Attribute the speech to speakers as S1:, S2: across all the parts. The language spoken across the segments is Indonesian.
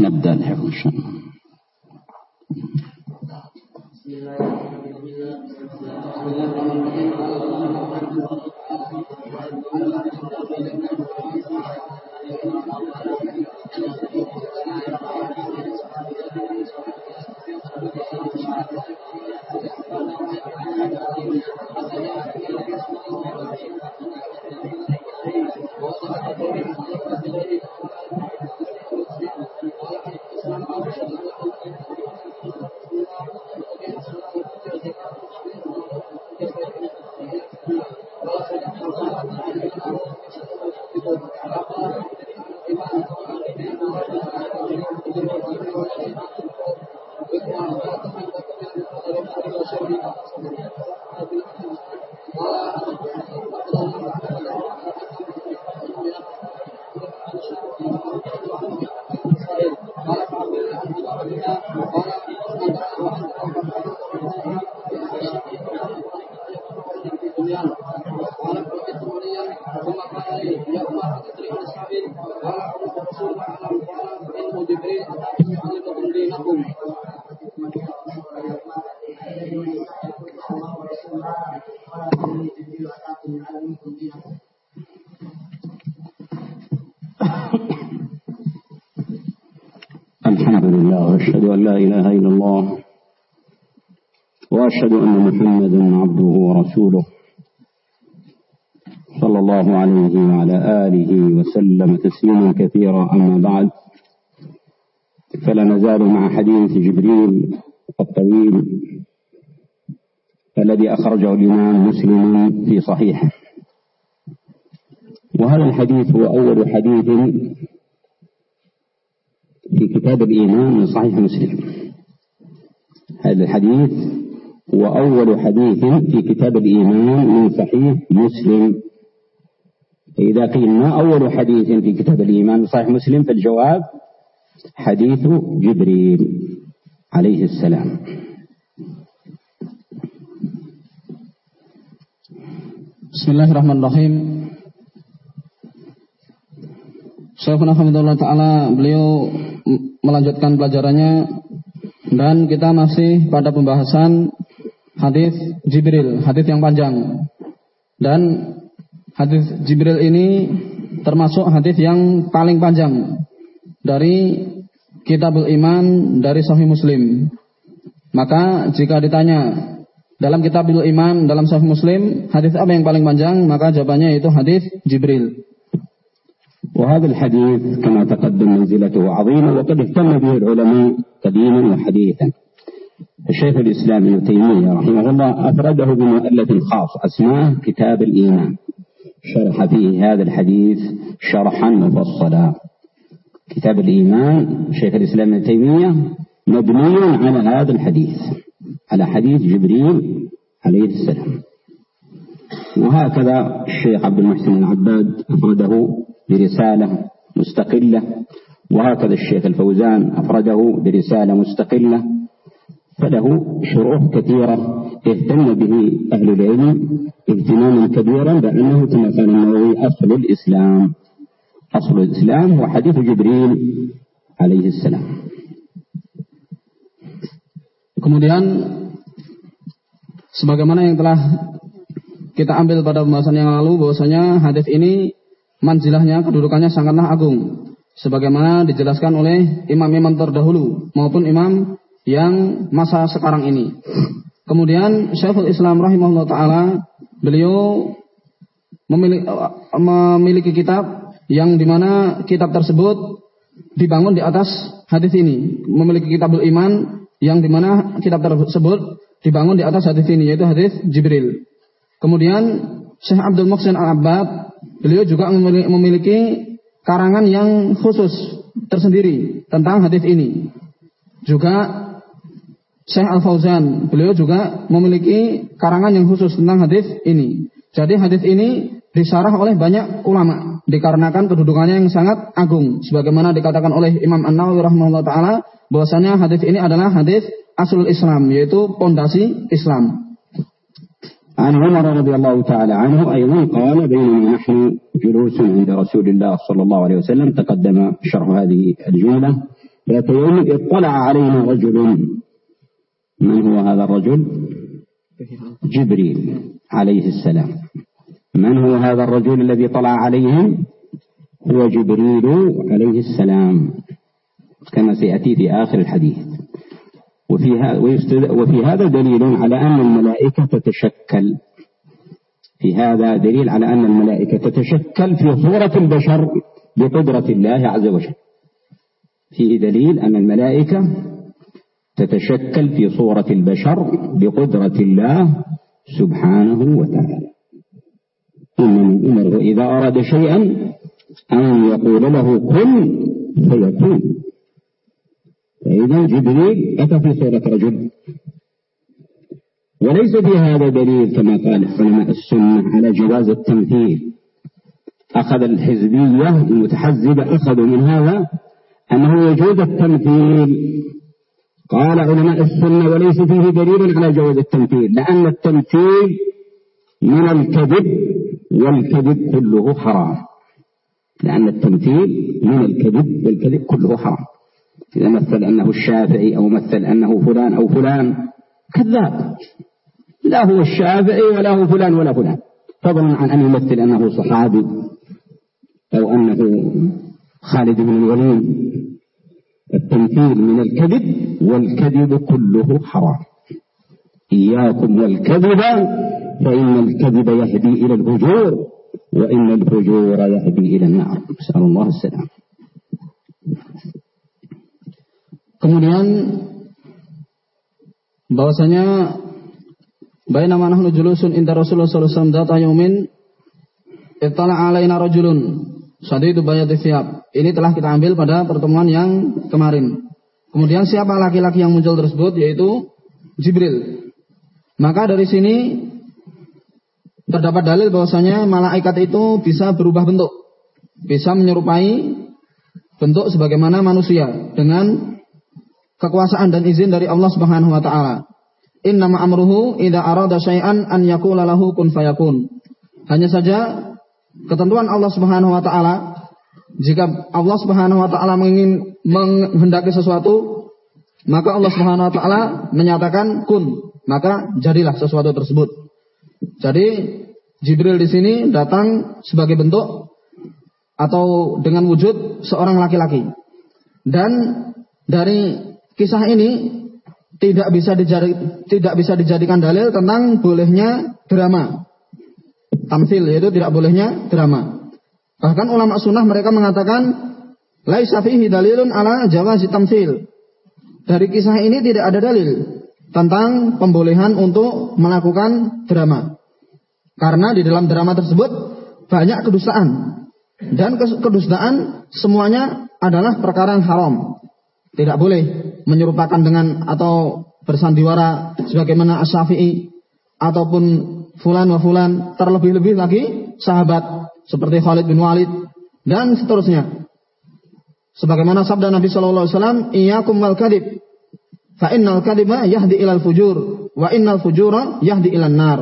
S1: نبدأ الحفظ ان لا إله إلا الله وأشهد أن محمدا عبده ورسوله صلى الله عليه وعلى آله وسلم تسليما كثيرا. أما بعد فلا نزال مع حديث جبريل الطويل الذي أخرجه الإمام مسلم في صحيحه. وهذا الحديث هو أول حديث في كتاب الإيمان من صحيح مسلم. هذا الحديث هو أول حديث في كتاب الإيمان من صحيح مسلم. فإذا قيل ما أول حديث في كتاب الإيمان من صحيح مسلم فالجواب حديث جبريل عليه السلام.
S2: بسم الله الرحمن الرحيم. Syekhuna Hamidullah Ta'ala beliau melanjutkan pelajarannya dan kita masih pada pembahasan hadis Jibril, hadis yang panjang. Dan hadis Jibril ini termasuk hadis yang paling panjang dari Kitabul Iman dari Sahih Muslim. Maka jika ditanya dalam Kitabul Iman dalam Sahih Muslim hadis apa yang paling panjang, maka jawabannya itu hadis Jibril.
S1: وهذا الحديث كما تقدم منزلته عظيمة وقد اهتم به العلماء قديما وحديثا. الشيخ الإسلام ابن تيمية رحمه الله أفرده بمؤلف خاص أسماه كتاب الإيمان. شرح فيه هذا الحديث شرحا مفصلا. كتاب الإيمان شيخ الإسلام ابن تيمية مبني على هذا الحديث على حديث جبريل عليه السلام. وهكذا الشيخ عبد المحسن العباد أفرده برسالة مستقلة. وهكذا الشيخ الفوزان أفرده برسالة مستقلة. فله شروح كثيرة. اهتم به أهل العلم اهتماما كبيرا بأنه كما قال النووي أصل الإسلام. أصل الإسلام هو حديث جبريل عليه السلام.
S2: Kemudian sebagaimana yang telah kita ambil pada pembahasan yang lalu bahwasanya hadis ini manzilahnya kedudukannya sangatlah agung sebagaimana dijelaskan oleh imam-imam terdahulu maupun imam yang masa sekarang ini. Kemudian Syekhul Islam rahimahullah taala beliau memiliki, memiliki kitab yang di mana kitab tersebut dibangun di atas hadis ini. Memiliki kitabul iman yang di mana kitab tersebut dibangun di atas hadis ini yaitu hadis Jibril. Kemudian Syekh Abdul Muhsin Al-Abbad Beliau juga memiliki karangan yang khusus tersendiri tentang hadis ini. Juga Syekh Al Fauzan, beliau juga memiliki karangan yang khusus tentang hadis ini. Jadi hadis ini disarah oleh banyak ulama dikarenakan kedudukannya yang sangat agung sebagaimana dikatakan oleh Imam An-Nawawi rahimahullah taala bahwasanya hadis ini adalah hadis aslul Islam yaitu pondasi Islam.
S1: عن عمر رضي الله تعالى عنه أيضا قال بينما نحن جلوس عند رسول الله صلى الله عليه وسلم تقدم شرح هذه الجملة. ذات يوم اطلع علينا رجل. من هو هذا الرجل؟ جبريل عليه السلام. من هو هذا الرجل الذي طلع عليهم؟ هو جبريل عليه السلام. كما سيأتي في آخر الحديث. وفي, وفي هذا دليل على أن الملائكة تتشكل. في هذا دليل على أن الملائكة تتشكل في صورة البشر بقدرة الله عز وجل. فيه دليل أن الملائكة تتشكل في صورة البشر بقدرة الله سبحانه وتعالى. إنما أمره إذا أراد شيئا أن يقول له كن فيكون. فإذا جبريل أتى في صورة رجل. وليس في هذا دليل كما قال علماء السنة على جواز التمثيل. أخذ الحزبية المتحزبة أخذوا من هذا أنه يجوز التمثيل. قال علماء السنة وليس فيه دليل على جواز التمثيل لأن التمثيل من الكذب والكذب كله حرام. لأن التمثيل من الكذب والكذب كله حرام. إذا مثل أنه الشافعي أو مثل أنه فلان أو فلان كذاب. لا هو الشافعي ولا هو فلان ولا فلان. فضلا عن أن يمثل أنه صحابي أو أنه خالد بن الوليد التمثيل من الكذب والكذب كله حرام. إياكم والكذب فإن الكذب يهدي إلى الفجور وإن الفجور يهدي إلى النار. نسأل الله السلام
S2: Kemudian bahwasanya bainama nahnu julusun inda Rasulullah sallallahu alaihi wasallam data yaumin ittala alaina rajulun itu bayat siap. Ini telah kita ambil pada pertemuan yang kemarin. Kemudian siapa laki-laki yang muncul tersebut yaitu Jibril. Maka dari sini terdapat dalil bahwasanya malaikat itu bisa berubah bentuk, bisa menyerupai bentuk sebagaimana manusia dengan kekuasaan dan izin dari Allah Subhanahu wa taala. Innama amruhu idza arada syai'an an yaqula lahu kun fayakun. Hanya saja ketentuan Allah Subhanahu wa taala jika Allah Subhanahu wa taala mengingin menghendaki sesuatu maka Allah Subhanahu wa taala menyatakan kun maka jadilah sesuatu tersebut. Jadi Jibril di sini datang sebagai bentuk atau dengan wujud seorang laki-laki. Dan dari kisah ini tidak bisa dijadi, tidak bisa dijadikan dalil tentang bolehnya drama tamsil yaitu tidak bolehnya drama. Bahkan ulama sunnah mereka mengatakan laisa fihi dalilun ala jawazi tamsil. Dari kisah ini tidak ada dalil tentang pembolehan untuk melakukan drama. Karena di dalam drama tersebut banyak kedustaan. Dan kedustaan semuanya adalah perkara yang haram. Tidak boleh menyerupakan dengan atau bersandiwara sebagaimana Asy-Syafi'i ataupun fulan wa fulan, terlebih-lebih lagi sahabat seperti Khalid bin Walid dan seterusnya. Sebagaimana sabda Nabi sallallahu alaihi wasallam, "Iyyakum wal kadib, fa innal kadiba yahdi ilal fujur, wa innal fujura yahdi ilan nar."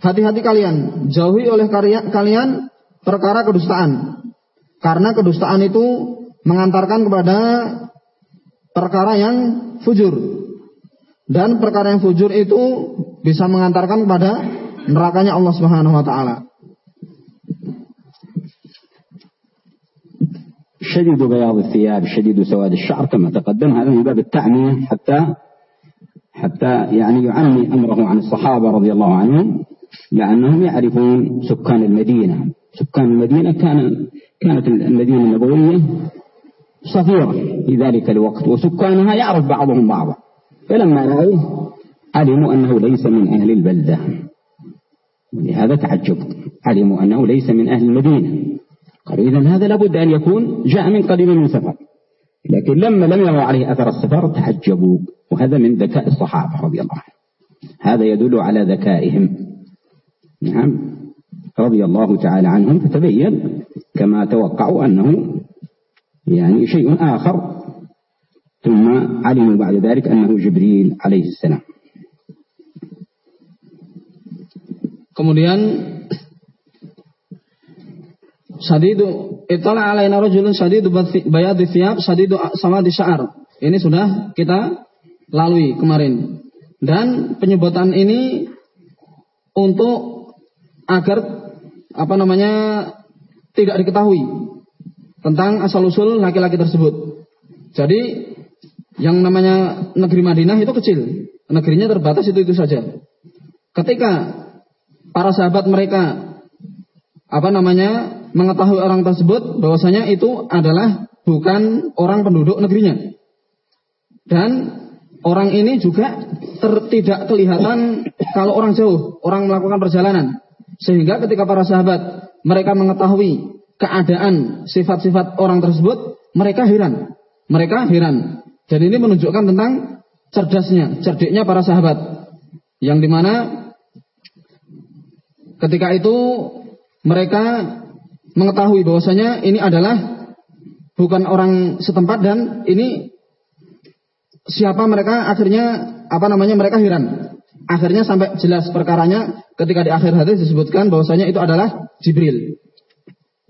S2: Hati-hati kalian, jauhi oleh karya, kalian perkara kedustaan. Karena kedustaan itu mengantarkan kepada perkara yang fujur. Dan perkara yang fujur itu bisa mengantarkan kepada nerakanya Allah Subhanahu wa taala.
S1: شديد بياض الثياب شديد سواد الشعر كما تقدم هذا من باب التعمية حتى حتى يعني يعمي أمره عن الصحابة رضي الله عنهم لأنهم يعرفون سكان المدينة سكان المدينة كان كانت المدينة النبوية صغيرة في ذلك الوقت وسكانها يعرف بعضهم بعضا. فلما رأوه علموا أنه ليس من أهل البلدة. ولهذا تعجبوا علموا أنه ليس من أهل المدينة. قالوا إذا هذا لابد أن يكون جاء من قديم من سفر. لكن لما لم يروا عليه أثر السفر تعجبوا. وهذا من ذكاء الصحابة رضي الله عنهم. هذا يدل على ذكائهم. نعم. رضي الله تعالى عنهم فتبين كما توقعوا أنه يعني شيء آخر ثم علموا بعد ذلك أنه جبريل عليه السلام
S2: Kemudian Sadidu itala alaina rajulun sadidu bayadi thiyab sadidu di sya'ar. Ini sudah kita lalui kemarin. Dan penyebutan ini untuk agar apa namanya tidak diketahui tentang asal usul laki-laki tersebut. Jadi yang namanya negeri Madinah itu kecil, negerinya terbatas itu itu saja. Ketika para sahabat mereka apa namanya mengetahui orang tersebut bahwasanya itu adalah bukan orang penduduk negerinya. Dan orang ini juga ter, tidak kelihatan kalau orang jauh, orang melakukan perjalanan. Sehingga ketika para sahabat mereka mengetahui keadaan sifat-sifat orang tersebut, mereka heran. Mereka heran. Dan ini menunjukkan tentang cerdasnya, cerdiknya para sahabat. Yang di mana ketika itu mereka mengetahui bahwasanya ini adalah bukan orang setempat dan ini siapa mereka akhirnya apa namanya mereka heran. Akhirnya sampai jelas perkaranya ketika di akhir hadis disebutkan bahwasanya itu adalah Jibril.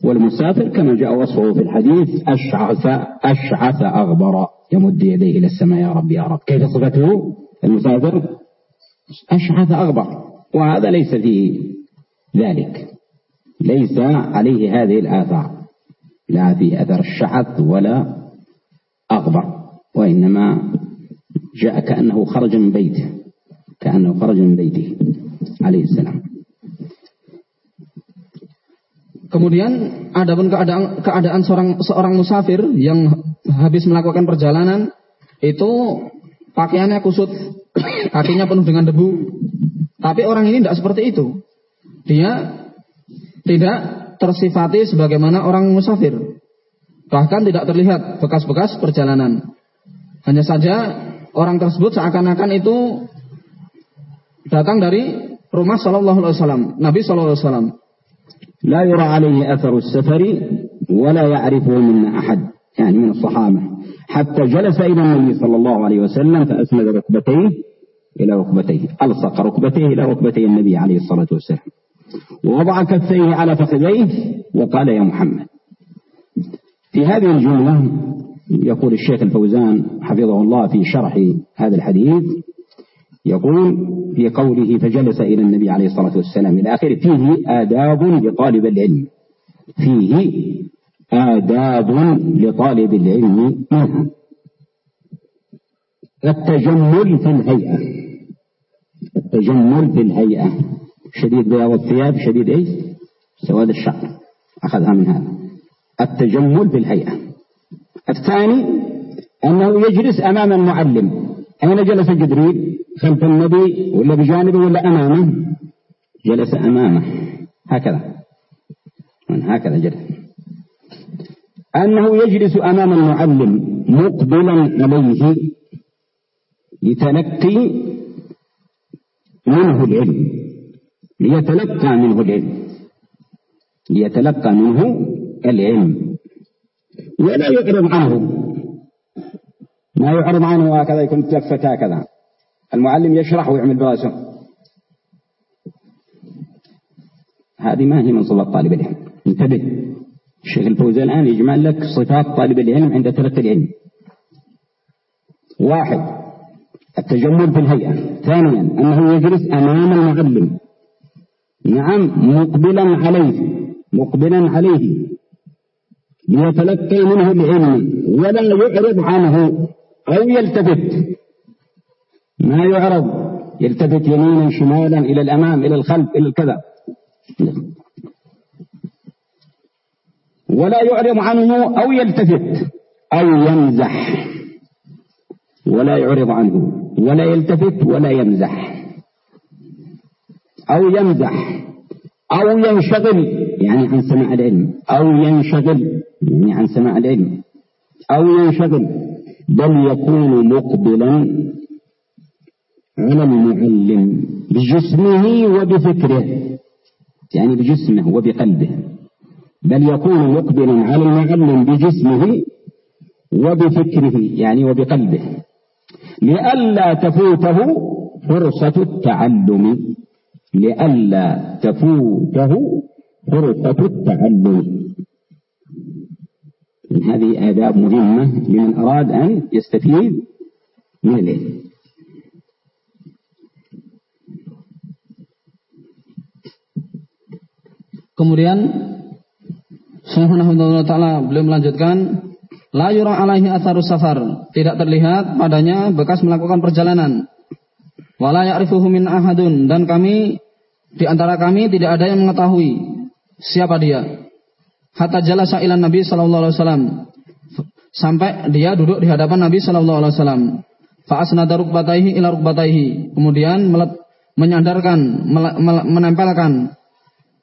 S1: والمسافر كما جاء وصفه في الحديث أشعث أشعث أغبر يمد يديه إلى السماء يا رب يا رب. كيف صفته؟ المسافر أشعث أغبر. وهذا ليس فيه ذلك. ليس عليه هذه الآثار. لا في أثر الشعث ولا أغبر. وإنما جاء كأنه خرج من بيته. كأنه خرج من بيته. عليه السلام.
S2: Kemudian ada pun keadaan keadaan seorang seorang musafir yang habis melakukan perjalanan itu pakaiannya kusut, kakinya penuh dengan debu. Tapi orang ini tidak seperti itu. Dia tidak tersifati sebagaimana orang musafir. Bahkan tidak terlihat bekas-bekas perjalanan. Hanya saja orang tersebut seakan-akan itu datang dari rumah Shallallahu Alaihi Wasallam, Nabi Shallallahu Alaihi Wasallam.
S1: لا يرى عليه أثر السفر ولا يعرفه منا أحد يعني من الصحابة. حتى جلس إلى النبي صلى الله عليه وسلم فأسند ركبتيه إلى ركبتيه ألصق ركبتيه إلى ركبتي النبي عليه الصلاة والسلام. ووضع كفيه على فخذيه وقال يا محمد. في هذه الجملة يقول الشيخ الفوزان حفظه الله في شرح هذا الحديث يقول في قوله فجلس إلى النبي عليه الصلاة والسلام إلى آخره فيه آداب لطالب العلم. فيه آداب لطالب العلم. منها التجمل في الهيئة. التجمل في الهيئة. شديد بياض الثياب شديد إيش؟ سواد الشعر. أخذها من هذا. التجمل في الهيئة. الثاني أنه يجلس أمام المعلم. أين جلس جبريل؟ خلف النبي ولا بجانبه ولا أمامه؟ جلس أمامه. هكذا. هكذا جلس. أنه يجلس أمام المعلم مقبلا عليه لتلقي منه العلم. ليتلقى منه العلم. ليتلقى منه العلم. ولا يعرض عنه. ما يعرض عنه هكذا يكون تلفت هكذا. المعلم يشرح ويعمل براسه. هذه ما هي من صفات طالب العلم. انتبه. الشيخ الفوزي الآن يجمع لك صفات طالب العلم عند تلقي العلم. واحد التجمل في الهيئة. ثانيا أنه يجلس أمام المعلم. نعم مقبلا عليه. مقبلا عليه. ليتلقى منه العلم ولا يعرض عنه. أو يلتفت؟ ما يعرض. يلتفت يمينا شمالا إلى الأمام إلى الخلف إلى الكذا. ولا يعرض عنه أو يلتفت أو يمزح. ولا يعرض عنه. ولا يلتفت ولا يمزح. أو يمزح. أو ينشغل. يعني عن سماع العلم. أو ينشغل. يعني عن سماع العلم. أو ينشغل. بل يكون مقبلا على المعلم بجسمه وبفكره يعني بجسمه وبقلبه. بل يكون مقبلا على المعلم بجسمه وبفكره يعني وبقلبه. لئلا تفوته فرصة التعلم. لئلا تفوته فرصة التعلم. هذه آداب مهمة لمن أراد أن يستفيد من العلم
S2: Kemudian Syekh Taala beliau melanjutkan La yura alaihi atharus safar. Tidak terlihat padanya bekas melakukan perjalanan. Wala ya'rifuhu min ahadun. Dan kami, di antara kami tidak ada yang mengetahui siapa dia. Hatta jalasa ilan Nabi sallallahu alaihi wasallam. Sampai dia duduk di hadapan Nabi sallallahu alaihi wasallam. Fa asnada rukbataihi ila rukbataihi. Kemudian menyandarkan, menempelkan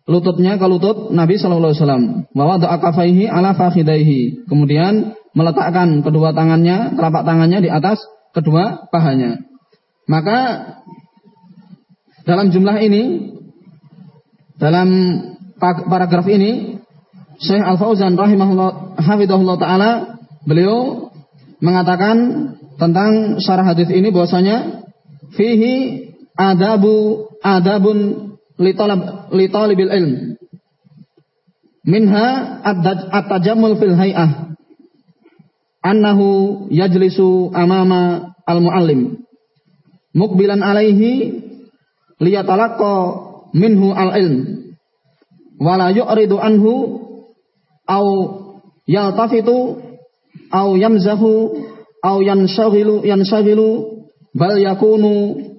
S2: lututnya ke lutut Nabi Shallallahu Alaihi Wasallam. Bahwa doa kafaihi ala fakhidaihi. Kemudian meletakkan kedua tangannya, telapak tangannya di atas kedua pahanya. Maka dalam jumlah ini, dalam paragraf ini, Syekh Al Fauzan rahimahullah hafidahullah taala beliau mengatakan tentang syarah hadis ini bahwasanya fihi adabu adabun li talibil ilm. Minha at-tajammul fil hay'ah. Annahu yajlisu amama al-muallim. Mukbilan alaihi liyatalaqqa minhu al-ilm. Wala yu'ridu anhu au yaltafitu au yamzahu au yanshaghilu yanshaghilu bal yakunu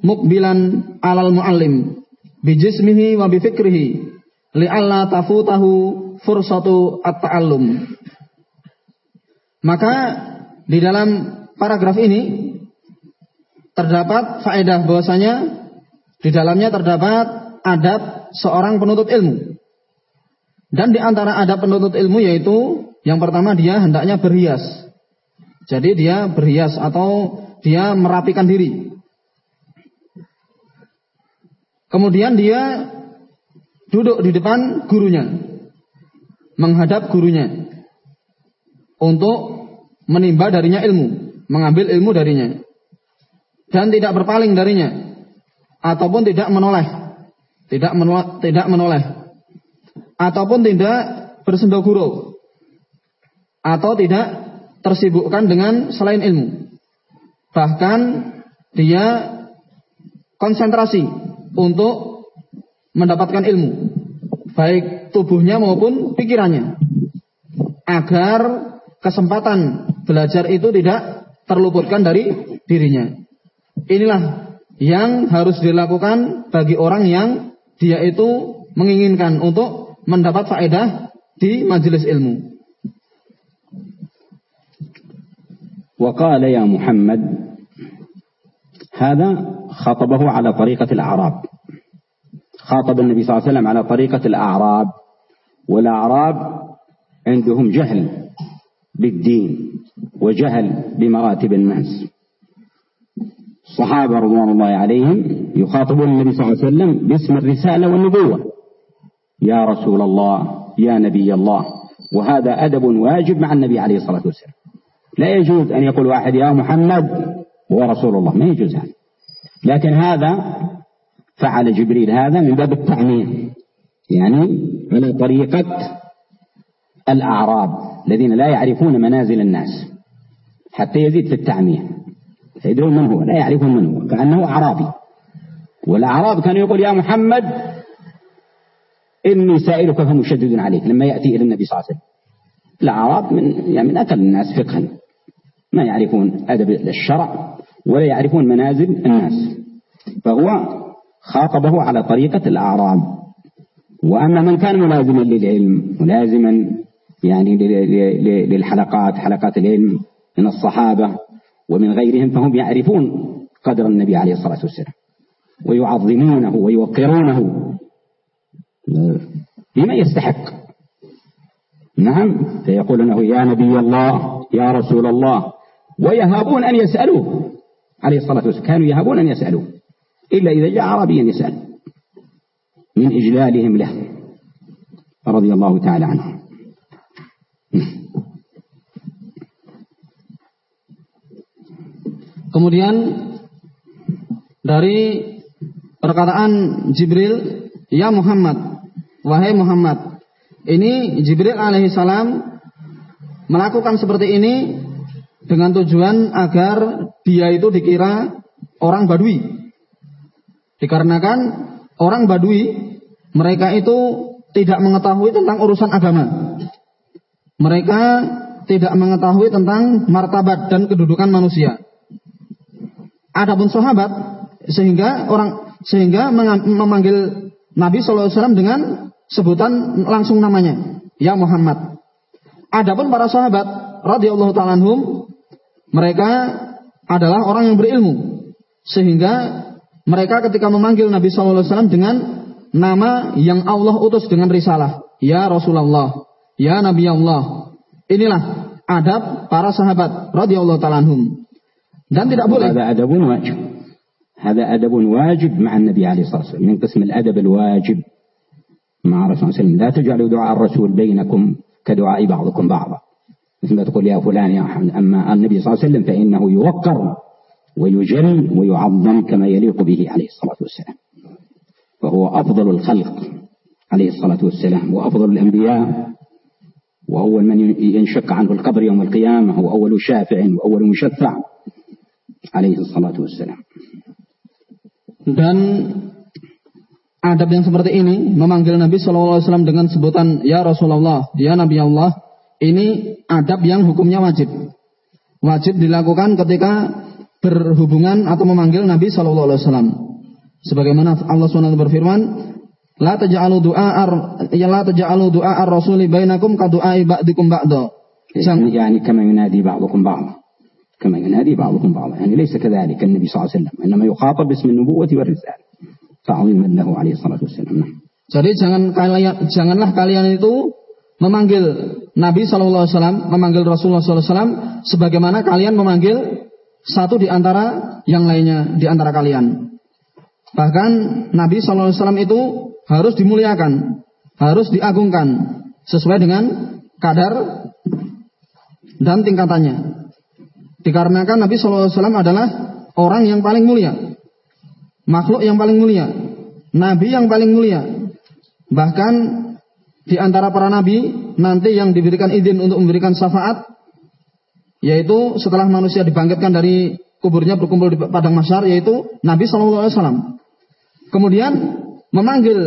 S2: mukbilan alal muallim bijismihi wa bifikrihi li'alla tafutahu fursatu at-ta'allum. Maka di dalam paragraf ini terdapat faedah bahwasanya di dalamnya terdapat adab seorang penuntut ilmu. Dan di antara adab penuntut ilmu yaitu yang pertama dia hendaknya berhias. Jadi dia berhias atau dia merapikan diri. Kemudian dia duduk di depan gurunya, menghadap gurunya untuk menimba darinya ilmu, mengambil ilmu darinya, dan tidak berpaling darinya, ataupun tidak menoleh, tidak menoleh, ataupun tidak bersendoguro, atau tidak tersibukkan dengan selain ilmu. Bahkan dia konsentrasi untuk mendapatkan ilmu, baik tubuhnya maupun pikirannya, agar kesempatan belajar itu tidak terluputkan dari dirinya. Inilah yang harus dilakukan bagi orang yang dia itu menginginkan untuk mendapat faedah di majelis ilmu.
S1: وقال يا محمد هذا خطبه على طريقة الأعراب خاطب النبي صلى الله عليه وسلم على طريقة الأعراب والأعراب عندهم جهل بالدين وجهل بمراتب الناس الصحابة رضوان الله عليهم يخاطبون النبي صلى الله عليه وسلم باسم الرسالة والنبوة يا رسول الله يا نبي الله. وهذا أدب واجب مع النبي عليه الصلاة والسلام. لا يجوز أن يقول واحد يا محمد ورسول الله ما يجوز هذا. لكن هذا فعل جبريل هذا من باب التعميم. يعني على طريقة الأعراب الذين لا يعرفون منازل الناس حتى يزيد في التعميم. فيدرون من هو؟ لا يعرفون من هو كأنه أعرابي. والأعراب كانوا يقول يا محمد إني سائلك فمشدد عليك؟ لما يأتي إلى النبي صلى الله عليه وسلم. الأعراب من, يعني من أقل الناس فقها. ما يعرفون أدب الشرع ولا يعرفون منازل الناس. فهو خاطبه على طريقة الأعراب. وأما من كان ملازما للعلم ملازما يعني للحلقات حلقات العلم من الصحابة ومن غيرهم فهم يعرفون قدر النبي عليه الصلاة والسلام. ويعظمونه ويوقرونه. بما يستحق. نعم فيقولونه يا نبي الله يا رسول الله ويهابون أن يسألوه. عليه الصلاة والسلام. كانوا يهابون أن يسألوه. إلا إذا جاء عربيا يسأل. من إجلالهم له. رضي الله تعالى عنه.
S2: Kemudian dari perkataan Jibril, "Ya Muhammad, wahai Muhammad." Ini Jibril alaihissalam melakukan seperti ini dengan tujuan agar dia itu dikira orang Badui. Dikarenakan orang Badui mereka itu tidak mengetahui tentang urusan agama. Mereka tidak mengetahui tentang martabat dan kedudukan manusia. Adapun sahabat sehingga orang sehingga memanggil Nabi SAW dengan sebutan langsung namanya, ya Muhammad. Adapun para sahabat radhiyallahu taala mereka adalah orang yang berilmu sehingga mereka ketika memanggil Nabi saw dengan nama yang Allah utus dengan risalah, ya Rasulullah, ya Nabi Allah. Inilah adab para sahabat radhiyallahu taala Dan tidak boleh.
S1: Ada adabun wajib. Ada adabun wajib ma'an Nabi alaihi wasallam. Qism al-adab al-wajib. مع الرسول صلى الله عليه وسلم لا تجعلوا دعاء الرسول بينكم كدعاء بعضكم بعضا. مثل ما تقول يا فلان يا محمد أما النبي صلى الله عليه وسلم فإنه يوقر ويجل ويعظم كما يليق به عليه الصلاة والسلام. وهو أفضل الخلق عليه الصلاة والسلام وأفضل الأنبياء وأول من ينشق عنه القبر يوم القيامة هو أول شافع وأول مشفع عليه الصلاة والسلام.
S2: Dan adab yang seperti ini memanggil Nabi SAW dengan sebutan Ya Rasulullah, Ya Nabi Allah ini adab yang hukumnya wajib wajib dilakukan ketika berhubungan atau memanggil Nabi SAW sebagaimana Allah SWT berfirman La taj'alu du'a ar ya la taj'alu du'a ar-rasuli bainakum ka du'ai ba'dikum ba'da.
S1: يعني كما ينادي بعضكم بعضا كما ينادي بعضكم بعضا يعني ليس كذلك النبي صلى الله عليه وسلم إنما يخاطب باسم النبوة والرسالة ta'ziman lahu alaihi salatu wassalam. Nah.
S2: Jadi jangan kalian janganlah kalian itu memanggil Nabi Shallallahu Alaihi Wasallam, memanggil Rasulullah Shallallahu Alaihi Wasallam, sebagaimana kalian memanggil satu di antara yang lainnya di antara kalian. Bahkan Nabi Shallallahu Alaihi Wasallam itu harus dimuliakan, harus diagungkan sesuai dengan kadar dan tingkatannya. Dikarenakan Nabi Shallallahu Alaihi Wasallam adalah orang yang paling mulia, makhluk yang paling mulia, nabi yang paling mulia. Bahkan di antara para nabi nanti yang diberikan izin untuk memberikan syafaat yaitu setelah manusia dibangkitkan dari kuburnya berkumpul di padang masyar yaitu Nabi Shallallahu Alaihi Wasallam. Kemudian memanggil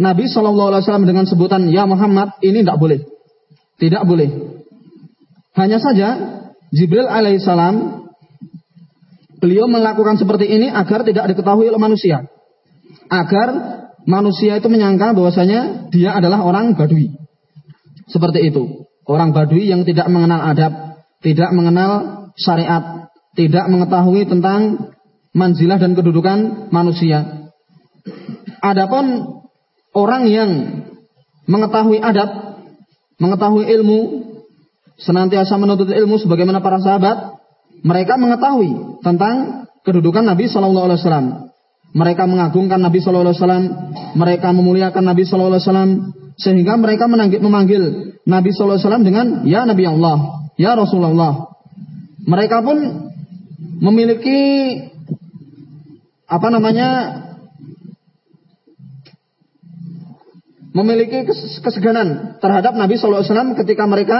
S2: Nabi Shallallahu Alaihi Wasallam dengan sebutan Ya Muhammad ini tidak boleh, tidak boleh. Hanya saja Jibril alaihissalam beliau melakukan seperti ini agar tidak diketahui oleh manusia, agar manusia itu menyangka bahwasanya dia adalah orang Badui. Seperti itu, orang Badui yang tidak mengenal adab, tidak mengenal syariat, tidak mengetahui tentang manzilah dan kedudukan manusia. Adapun orang yang mengetahui adab, mengetahui ilmu, senantiasa menuntut ilmu sebagaimana para sahabat, mereka mengetahui tentang kedudukan Nabi Shallallahu Alaihi Wasallam. Mereka mengagungkan Nabi Shallallahu Alaihi Wasallam, mereka memuliakan Nabi Shallallahu Alaihi Wasallam, sehingga mereka memanggil Nabi Shallallahu Alaihi Wasallam dengan Ya Nabi Allah, Ya Rasulullah. Mereka pun memiliki apa namanya memiliki keseganan terhadap Nabi Shallallahu Alaihi Wasallam ketika mereka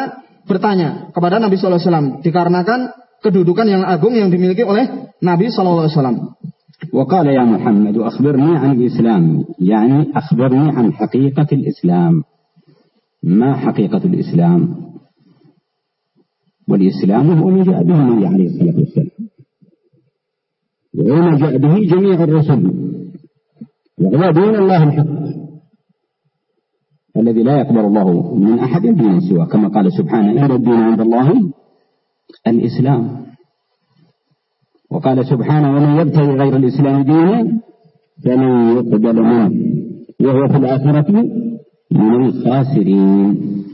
S2: bertanya kepada Nabi Shallallahu Alaihi Wasallam dikarenakan kedudukan yang agung yang dimiliki oleh Nabi Shallallahu Alaihi Wasallam.
S1: وقال يا محمد أخبرني عن الإسلام يعني أخبرني عن حقيقة الإسلام ما حقيقة الإسلام والإسلام هو ما جاء به النبي عليه الصلاة والسلام وما جاء به جميع الرسل وهو دين الله الحق الذي لا يقبل الله من أحد دين سواه كما قال سبحانه إن الدين عند الله الإسلام. وقال سبحانه ومن يبتغي غير الإسلام دينا فلن يقبل منه. وهو في الآخرة من الخاسرين.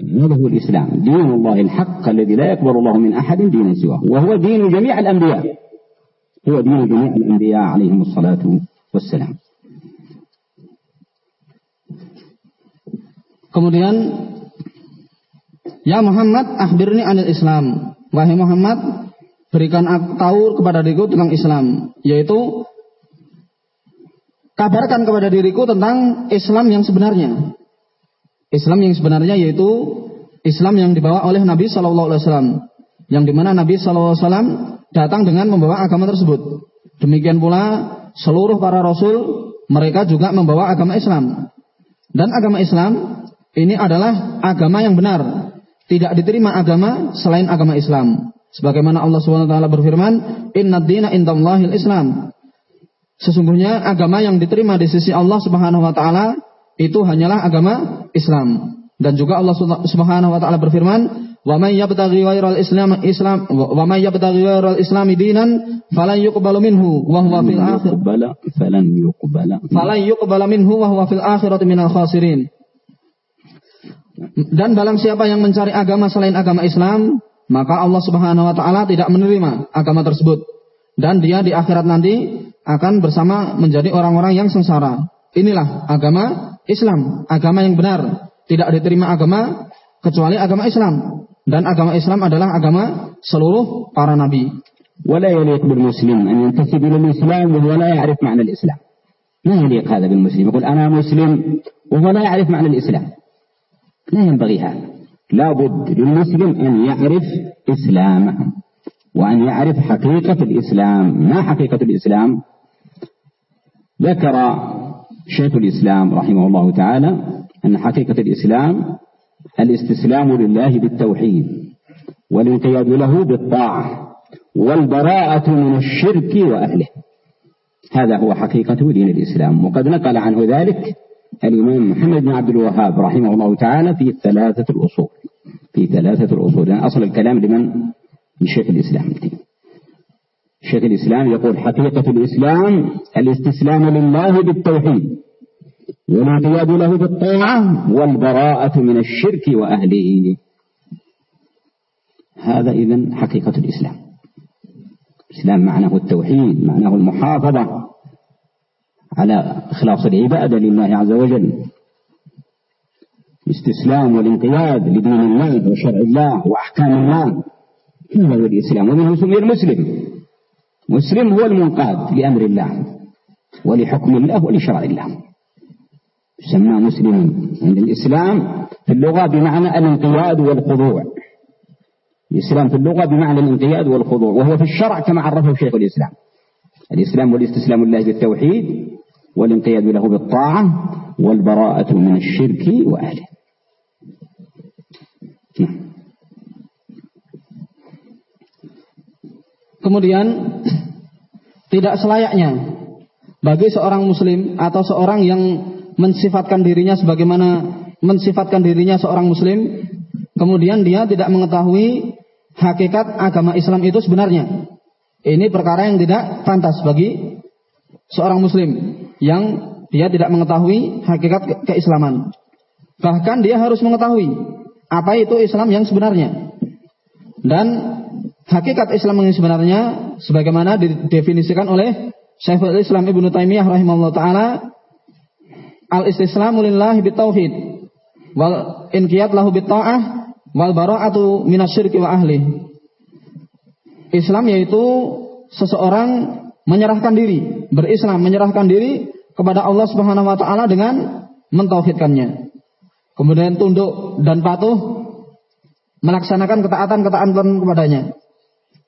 S1: هذا هو الإسلام. دين الله الحق الذي لا يقبل الله من أحد دينا سواه وهو دين جميع الأنبياء. هو دين جميع الأنبياء عليهم الصلاة والسلام.
S2: Kemudian Ya Muhammad akhbirni anil Islam. Wahai Muhammad, berikan aku tahu kepada diriku tentang Islam, yaitu kabarkan kepada diriku tentang Islam yang sebenarnya. Islam yang sebenarnya yaitu Islam yang dibawa oleh Nabi Shallallahu Alaihi Wasallam, yang di mana Nabi Shallallahu Alaihi Wasallam datang dengan membawa agama tersebut. Demikian pula seluruh para rasul mereka juga membawa agama Islam. Dan agama Islam ini adalah agama yang benar. Tidak diterima agama selain agama Islam. Sebagaimana Allah Subhanahu wa taala berfirman, "Inna dina indallahil Islam." Sesungguhnya agama yang diterima di sisi Allah Subhanahu wa taala itu hanyalah agama Islam. Dan juga Allah Subhanahu wa taala berfirman, "Wa may yabtaghi ghairal Islam Islam wa may yabtaghi ghairal Islam dinan falan yuqbalu minhu wa huwa fil akhirati falan yuqbala falan yuqbala minhu wa huwa fil akhirati minal khasirin." Dan barang siapa yang mencari agama selain agama Islam, maka Allah Subhanahu wa taala tidak menerima agama tersebut dan dia di akhirat nanti akan bersama menjadi orang-orang yang sengsara. Inilah agama Islam, agama yang benar tidak diterima agama kecuali agama Islam dan agama Islam adalah agama seluruh para nabi.
S1: ولا يليق بالمسلم أن ينتسب إلى الإسلام وهو لا يعرف معنى الإسلام ما يليق هذا بالمسلم يقول أنا مسلم وهو لا يعرف معنى الإسلام لا ينبغي هذا. لا بد للمسلم أن يعرف إسلامه وأن يعرف حقيقة الإسلام. ما حقيقة الإسلام؟ ذكر شيخ الإسلام رحمه الله تعالى أن حقيقة الإسلام الاستسلام لله بالتوحيد والانقياد له بالطاعة والبراءة من الشرك وأهله. هذا هو حقيقة دين الإسلام. وقد نقل عنه ذلك الإمام محمد بن عبد الوهاب رحمه الله تعالى في ثلاثة الأصول في ثلاثة الأصول. يعني أصل الكلام لمن؟ لشيخ الإسلام. شيخ الإسلام يقول حقيقة الإسلام الاستسلام لله بالتوحيد والانقياد له بالطاعة والبراءة من الشرك وأهله. هذا إذن حقيقة الإسلام. الإسلام معناه التوحيد معناه المحافظة. على إخلاص العبادة لله عز وجل. الاستسلام والانقياد لدين الله وشرع الله وأحكام الله. هذا هو الإسلام ومنه سمي المسلم. مسلم هو المنقاد لأمر الله ولحكم الله ولشرع الله. يسمى مسلما عند الإسلام في اللغة بمعنى الانقياد والخضوع. الإسلام في اللغة بمعنى الانقياد والخضوع وهو في الشرع كما عرفه شيخ الإسلام. الإسلام والاستسلام لله بالتوحيد والانقياد له بالطاعة والبراءة من الشرك وأهله
S2: Kemudian tidak selayaknya bagi seorang muslim atau seorang yang mensifatkan dirinya sebagaimana mensifatkan dirinya seorang muslim, kemudian dia tidak mengetahui hakikat agama Islam itu sebenarnya. Ini perkara yang tidak pantas bagi seorang muslim yang dia tidak mengetahui hakikat ke keislaman. Bahkan dia harus mengetahui apa itu Islam yang sebenarnya. Dan hakikat Islam yang sebenarnya sebagaimana didefinisikan oleh Syekhul Islam Ibnu Taimiyah rahimahullah taala al-istislamu lillahi bitauhid wal inqiyad lahu bitta'ah wal bara'atu minasyirki wa ahli. Islam yaitu seseorang menyerahkan diri, berislam menyerahkan diri kepada Allah Subhanahu wa taala dengan mentauhidkannya. Kemudian tunduk dan patuh melaksanakan ketaatan-ketaatan kepadanya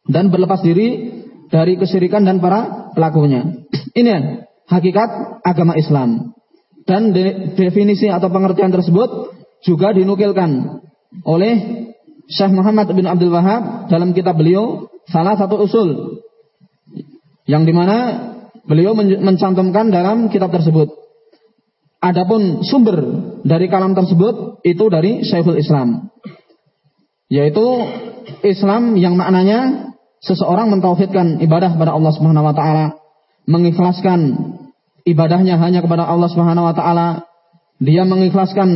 S2: dan berlepas diri dari kesyirikan dan para pelakunya. Ini hakikat agama Islam. Dan de definisi atau pengertian tersebut juga dinukilkan oleh Syekh Muhammad bin Abdul Wahab dalam kitab beliau salah satu usul yang di mana beliau mencantumkan dalam kitab tersebut. Adapun sumber dari kalam tersebut itu dari Syekhul Islam, yaitu Islam yang maknanya seseorang mentauhidkan ibadah pada Allah Subhanahu wa taala, mengikhlaskan ibadahnya hanya kepada Allah Subhanahu wa taala. Dia mengikhlaskan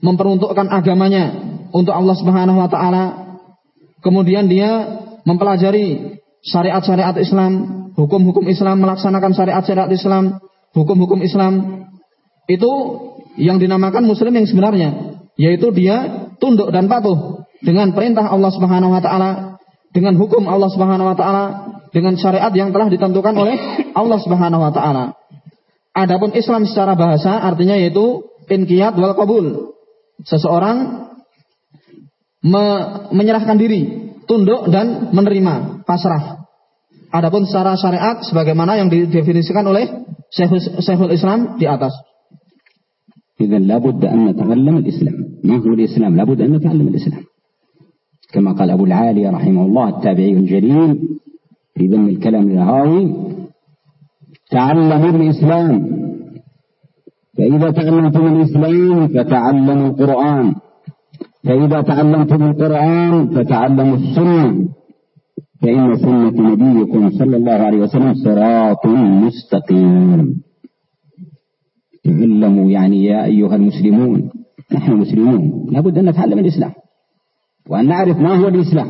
S2: memperuntukkan agamanya untuk Allah Subhanahu wa taala. Kemudian dia mempelajari syariat-syariat Islam, hukum-hukum Islam, melaksanakan syariat-syariat Islam, hukum-hukum Islam. Itu yang dinamakan muslim yang sebenarnya, yaitu dia tunduk dan patuh dengan perintah Allah Subhanahu wa taala, dengan hukum Allah Subhanahu wa taala, dengan syariat yang telah ditentukan oleh Allah Subhanahu wa taala. Adapun Islam secara bahasa artinya yaitu inqiyad wal qabul. Seseorang me menyerahkan diri, tunduk dan menerima, pasrah. Adapun secara syariat sebagaimana yang didefinisikan oleh Syekhul, Syekhul Islam di atas.
S1: إذا لابد أن نتعلم الإسلام ما هو الإسلام لابد أن نتعلم الإسلام كما قال أبو العالي رحمه الله التابعي الجليل في ذم الكلام الهاوي تعلموا الإسلام فإذا تعلمتم الإسلام فتعلموا القرآن فإذا تعلمتم القرآن فتعلموا السنة. فإن سنة نبيكم صلى الله عليه وسلم صراط مستقيم. تعلموا يعني يا أيها المسلمون نحن مسلمون. لابد أن نتعلم الإسلام وأن نعرف ما هو الإسلام.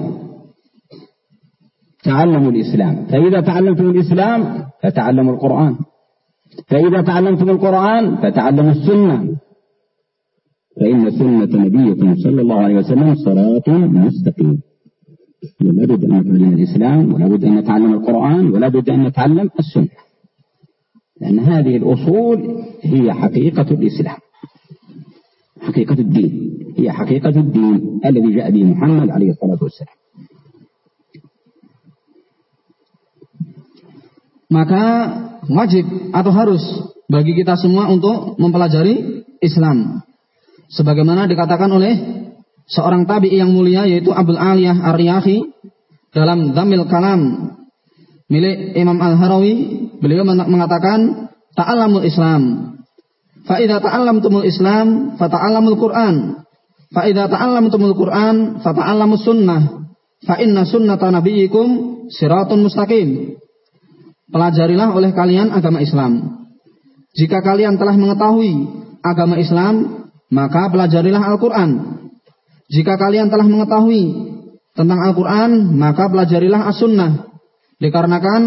S1: تعلموا الإسلام. فإذا تعلمتم الإسلام فتعلموا القرآن. فإذا تعلمتم القرآن فتعلموا السنة. فإن سنة نبيكم صلى الله عليه وسلم صراط مستقيم. لابد أن نتعلم الإسلام ولابد أن نتعلم القرآن ولابد أن نتعلم السنة. لأن هذه الأصول هي حقيقة الإسلام. حقيقة الدين. هي حقيقة الدين الذي جاء به محمد عليه الصلاة والسلام.
S2: Maka wajib atau harus bagi kita semua untuk mempelajari Islam. Sebagaimana dikatakan oleh seorang tabi yang mulia yaitu Abdul Aliyah Ar-Riyahi dalam Damil Kalam milik Imam Al-Harawi beliau mengatakan ta'allamul Islam. Fa idza ta'allamtumul Islam fa ta'allamul Quran. Fa idza ta'allamtumul Quran fa ta'allamus sunnah. Fa inna sunnata nabiyikum siratun mustaqim. Pelajarilah oleh kalian agama Islam. Jika kalian telah mengetahui agama Islam, maka pelajarilah Al-Quran. Jika kalian telah mengetahui tentang Al-Quran, maka pelajarilah As-Sunnah. Dikarenakan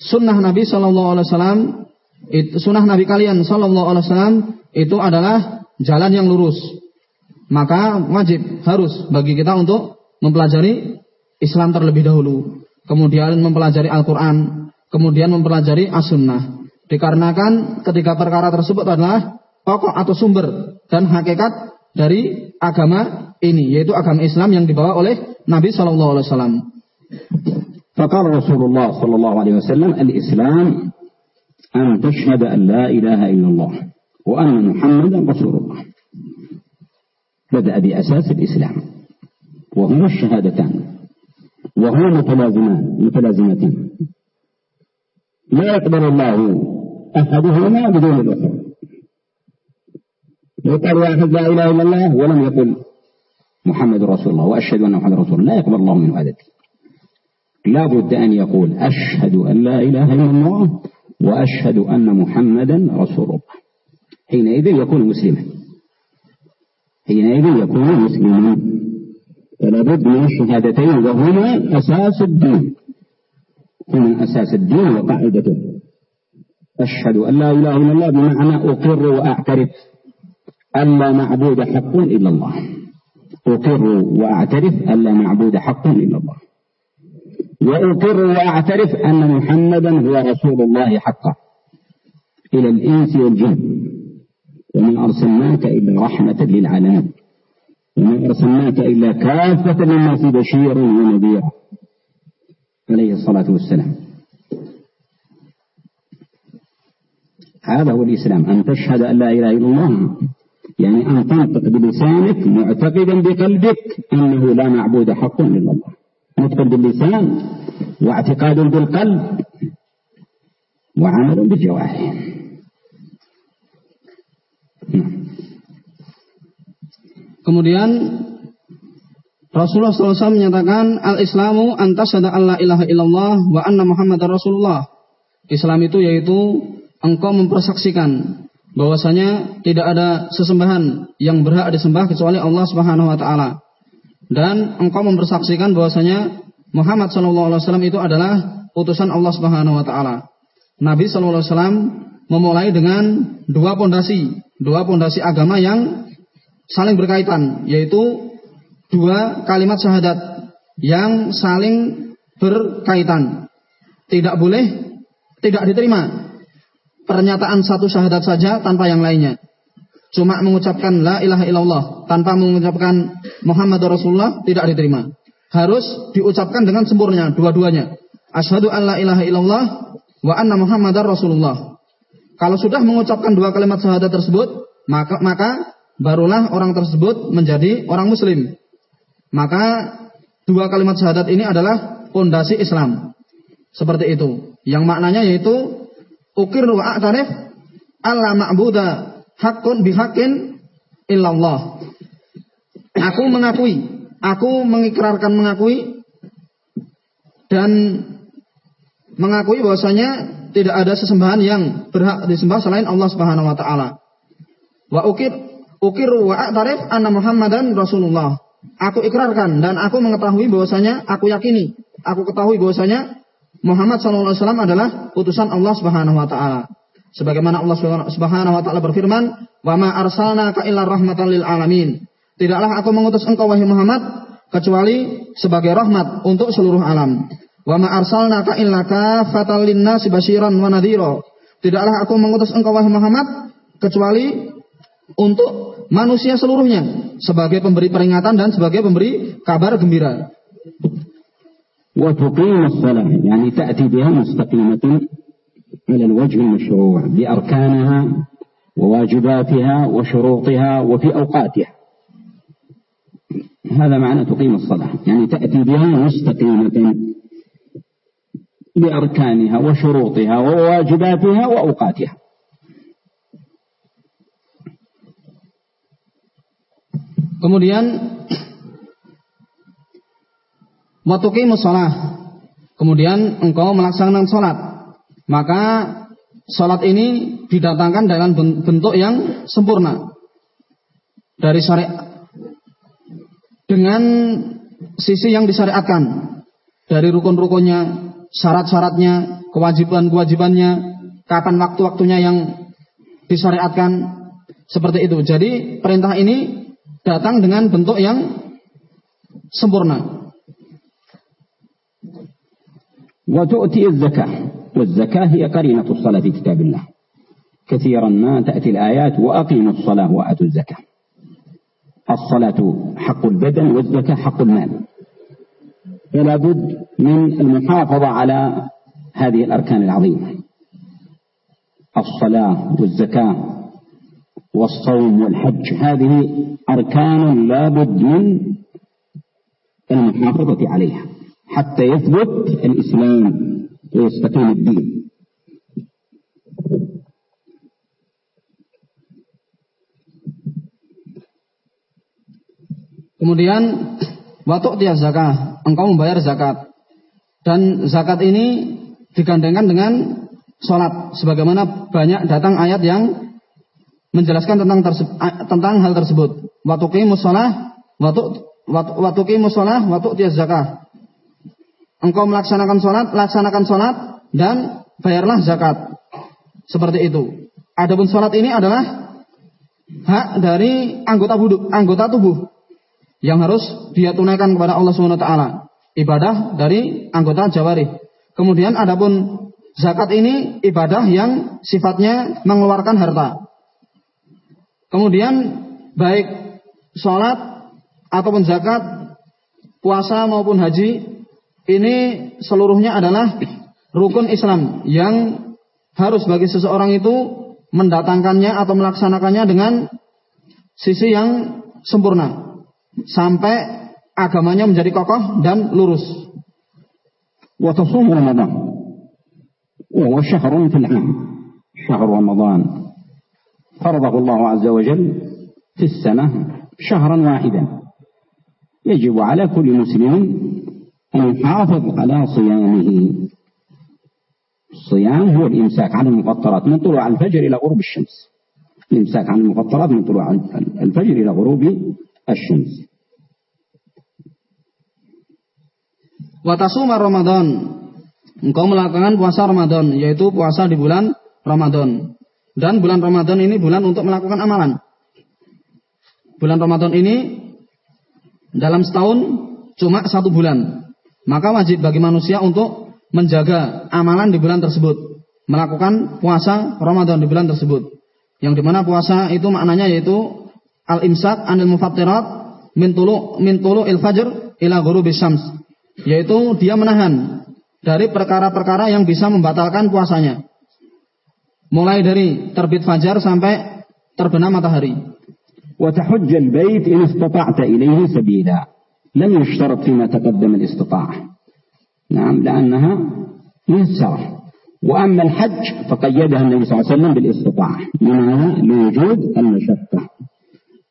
S2: sunnah Nabi Shallallahu Alaihi Wasallam, sunnah Nabi kalian Shallallahu Alaihi Wasallam itu adalah jalan yang lurus. Maka wajib harus bagi kita untuk mempelajari Islam terlebih dahulu, kemudian mempelajari Al-Quran, kemudian mempelajari as-sunnah. Dikarenakan ketiga perkara tersebut adalah pokok atau sumber dan hakikat dari agama ini, yaitu agama Islam yang dibawa oleh Nabi Shallallahu Alaihi Wasallam.
S1: فقال رسول الله صلى الله عليه وسلم الإسلام أن تشهد أن لا إله إلا الله وأن محمدا رسول الله بدأ بأساس الإسلام وهما الشهادتان وهما متلازمان متلازمتان لا يقبل الله أحدهما بدون الأخرى يقال واحد لا إله إلا الله ولم يقل محمد رسول الله وأشهد أن محمد رسول الله. لا يقبل الله منه هذا لا بد أن يقول أشهد أن لا إله إلا الله وأشهد أن محمدا رسول الله. حينئذ يكون مسلما. حينئذ يكون مسلما. فلا بد من الشهادتين وهما أساس الدين. من أساس الدين وقاعدته. أشهد أن لا إله إلا الله بمعنى أقر وأعترف. أن لا معبود حق إلا الله. أقر وأعترف أن لا معبود حق إلا الله. وأقر وأعترف أن محمدا هو رسول الله حقا إلى الإنس والجن. وما أرسلناك إلا رحمة للعالمين. وما أرسلناك إلا كافة للناس بشيرا ونذيرا. عليه الصلاة والسلام. هذا هو الإسلام. أن تشهد أن لا إله إلا الله. يعني أن تنطق بلسانك معتقدا بقلبك أنه لا معبود حق إلا الله نطق باللسان واعتقاد بالقلب وعمل بالجوارح
S2: Kemudian Rasulullah SAW menyatakan al-Islamu antasada Allah ilaha illallah wa anna Muhammad Rasulullah. Islam itu yaitu engkau mempersaksikan bahwasanya tidak ada sesembahan yang berhak disembah kecuali Allah Subhanahu wa taala. Dan engkau mempersaksikan bahwasanya Muhammad sallallahu alaihi wasallam itu adalah utusan Allah Subhanahu wa taala. Nabi sallallahu alaihi wasallam memulai dengan dua pondasi, dua pondasi agama yang saling berkaitan yaitu dua kalimat syahadat yang saling berkaitan. Tidak boleh tidak diterima pernyataan satu syahadat saja tanpa yang lainnya. cuma mengucapkan la ilaha illallah tanpa mengucapkan Muhammad Rasulullah tidak diterima. Harus diucapkan dengan sempurna dua-duanya. Asyhadu an la ilaha illallah wa anna Muhammadar Rasulullah. Kalau sudah mengucapkan dua kalimat syahadat tersebut, maka maka barulah orang tersebut menjadi orang muslim. Maka dua kalimat syahadat ini adalah pondasi Islam. Seperti itu. Yang maknanya yaitu ukir wa a'tarif alla ma'buda hakun bihakin illallah. Aku mengakui, aku mengikrarkan mengakui dan mengakui bahwasanya tidak ada sesembahan yang berhak disembah selain Allah Subhanahu wa taala. Wa ukir ukir wa a'tarif anna Muhammadan Rasulullah. Aku ikrarkan dan aku mengetahui bahwasanya aku yakini, aku ketahui bahwasanya Muhammad SAW adalah utusan Allah Subhanahu wa taala. Sebagaimana Allah Subhanahu wa taala berfirman, "Wa ma arsalnaka illa rahmatan lil alamin." Tidaklah aku mengutus engkau wahai Muhammad kecuali sebagai rahmat untuk seluruh alam. Wa ma arsalnaka illa kafatan lin-nasi basyiran wa nadhira. Tidaklah aku mengutus engkau wahai Muhammad kecuali untuk manusia seluruhnya sebagai pemberi peringatan dan sebagai pemberi kabar gembira.
S1: وتقيم الصلاة يعني تأتي بها مستقيمة على الوجه المشروع بأركانها وواجباتها وشروطها وفي أوقاتها. هذا معنى تقيم الصلاة يعني تأتي بها مستقيمة بأركانها وشروطها وواجباتها وأوقاتها.
S2: Kemudian Watuki musolah. Kemudian engkau melaksanakan sholat. Maka sholat ini didatangkan dengan bentuk yang sempurna. Dari syariat. Dengan sisi yang disyariatkan. Dari rukun-rukunnya, syarat-syaratnya, kewajiban-kewajibannya, kapan waktu-waktunya yang disyariatkan. Seperti itu. Jadi perintah ini datang dengan bentuk yang sempurna.
S1: وتؤتي الزكاة. والزكاة هي قرينة الصلاة في كتاب الله. كثيرا ما تأتي الآيات وأقيموا الصلاة وآتوا الزكاة. الصلاة حق البدن والزكاة حق المال. فلا بد من المحافظة على هذه الأركان العظيمة. الصلاة والزكاة والصوم والحج هذه أركان لا بد من المحافظة عليها. حتى يثبت الإسلام ويستقيم الدين
S2: Kemudian waktu dia zakat, engkau membayar zakat. Dan zakat ini digandengkan dengan sholat. Sebagaimana banyak datang ayat yang menjelaskan tentang tentang hal tersebut. Waktu kimusolah, waktu waktu kimusolah, waktu dia zakat engkau melaksanakan sholat, laksanakan sholat dan bayarlah zakat. Seperti itu. Adapun sholat ini adalah hak dari anggota tubuh, anggota tubuh yang harus dia tunaikan kepada Allah Subhanahu taala. Ibadah dari anggota jawari. Kemudian adapun zakat ini ibadah yang sifatnya mengeluarkan harta. Kemudian baik sholat ataupun zakat, puasa maupun haji ini seluruhnya adalah rukun Islam yang harus bagi seseorang itu mendatangkannya atau melaksanakannya dengan sisi yang sempurna sampai agamanya menjadi kokoh dan lurus.
S1: وتصوم رمضان وهو شهر في العام شهر رمضان فرضه الله عز وجل في السنة شهرا واحدا يجب على كل مسلم يحافظ على صيامه الصيام هو الإمساك عن المفطرات من طلوع الفجر إلى غروب الشمس الإمساك عن المفطرات من طلوع الفجر إلى غروب الشمس
S2: Watasuma Ramadan. Engkau melakukan puasa Ramadan, yaitu puasa di bulan Ramadan. Dan bulan Ramadan ini bulan untuk melakukan amalan. Bulan Ramadan ini dalam setahun cuma satu bulan. Maka wajib bagi manusia untuk menjaga amalan di bulan tersebut. Melakukan puasa Ramadan di bulan tersebut. Yang dimana puasa itu maknanya yaitu al-imsak anil mufattirat min tulu min tulu il fajr ila ghurubis syams. Yaitu dia menahan dari perkara-perkara yang bisa membatalkan puasanya. Mulai dari terbit fajar sampai terbenam matahari.
S1: وتحج البيت إن استطعت إليه سبيلا لم يشترط فيما تقدم الاستطاعة. نعم لأنها ميسرة. وأما الحج فقيدها النبي صلى الله عليه وسلم بالاستطاعة لماذا؟ لوجود المشقة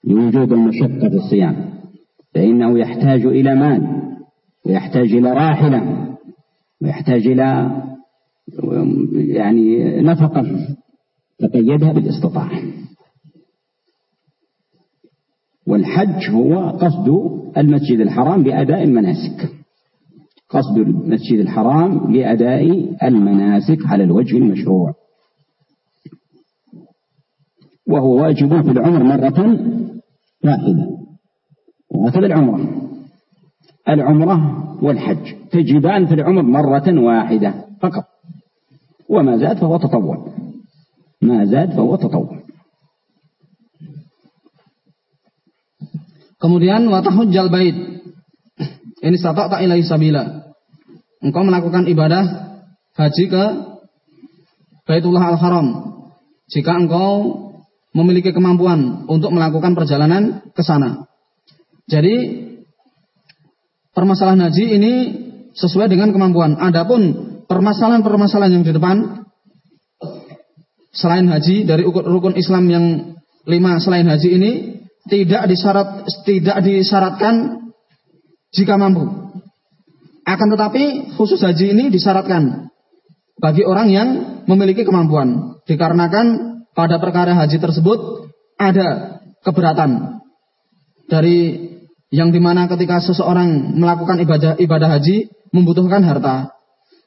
S1: لوجود المشقة في الصيام. فإنه يحتاج إلى مال ويحتاج إلى راحلة ويحتاج إلى يعني نفقة. فقيدها بالاستطاعة. والحج هو قصد المسجد الحرام بأداء المناسك. قصد المسجد الحرام لأداء المناسك على الوجه المشروع. وهو واجب في العمر مرة واحدة. وهكذا العمرة. العمرة والحج. تجبان في العمر مرة واحدة فقط. وما زاد فهو تطوع. ما زاد فهو تطوع.
S2: Kemudian watahujjal bait. Ini satu tak ilahi sabila. Engkau melakukan ibadah haji ke Baitullah Al-Haram. Jika engkau memiliki kemampuan untuk melakukan perjalanan ke sana. Jadi permasalahan haji ini sesuai dengan kemampuan. Adapun permasalahan-permasalahan yang di depan selain haji dari rukun Islam yang lima selain haji ini tidak disyarat tidak disyaratkan jika mampu. Akan tetapi khusus haji ini disyaratkan bagi orang yang memiliki kemampuan. Dikarenakan pada perkara haji tersebut ada keberatan dari yang di mana ketika seseorang melakukan ibadah ibadah haji membutuhkan harta,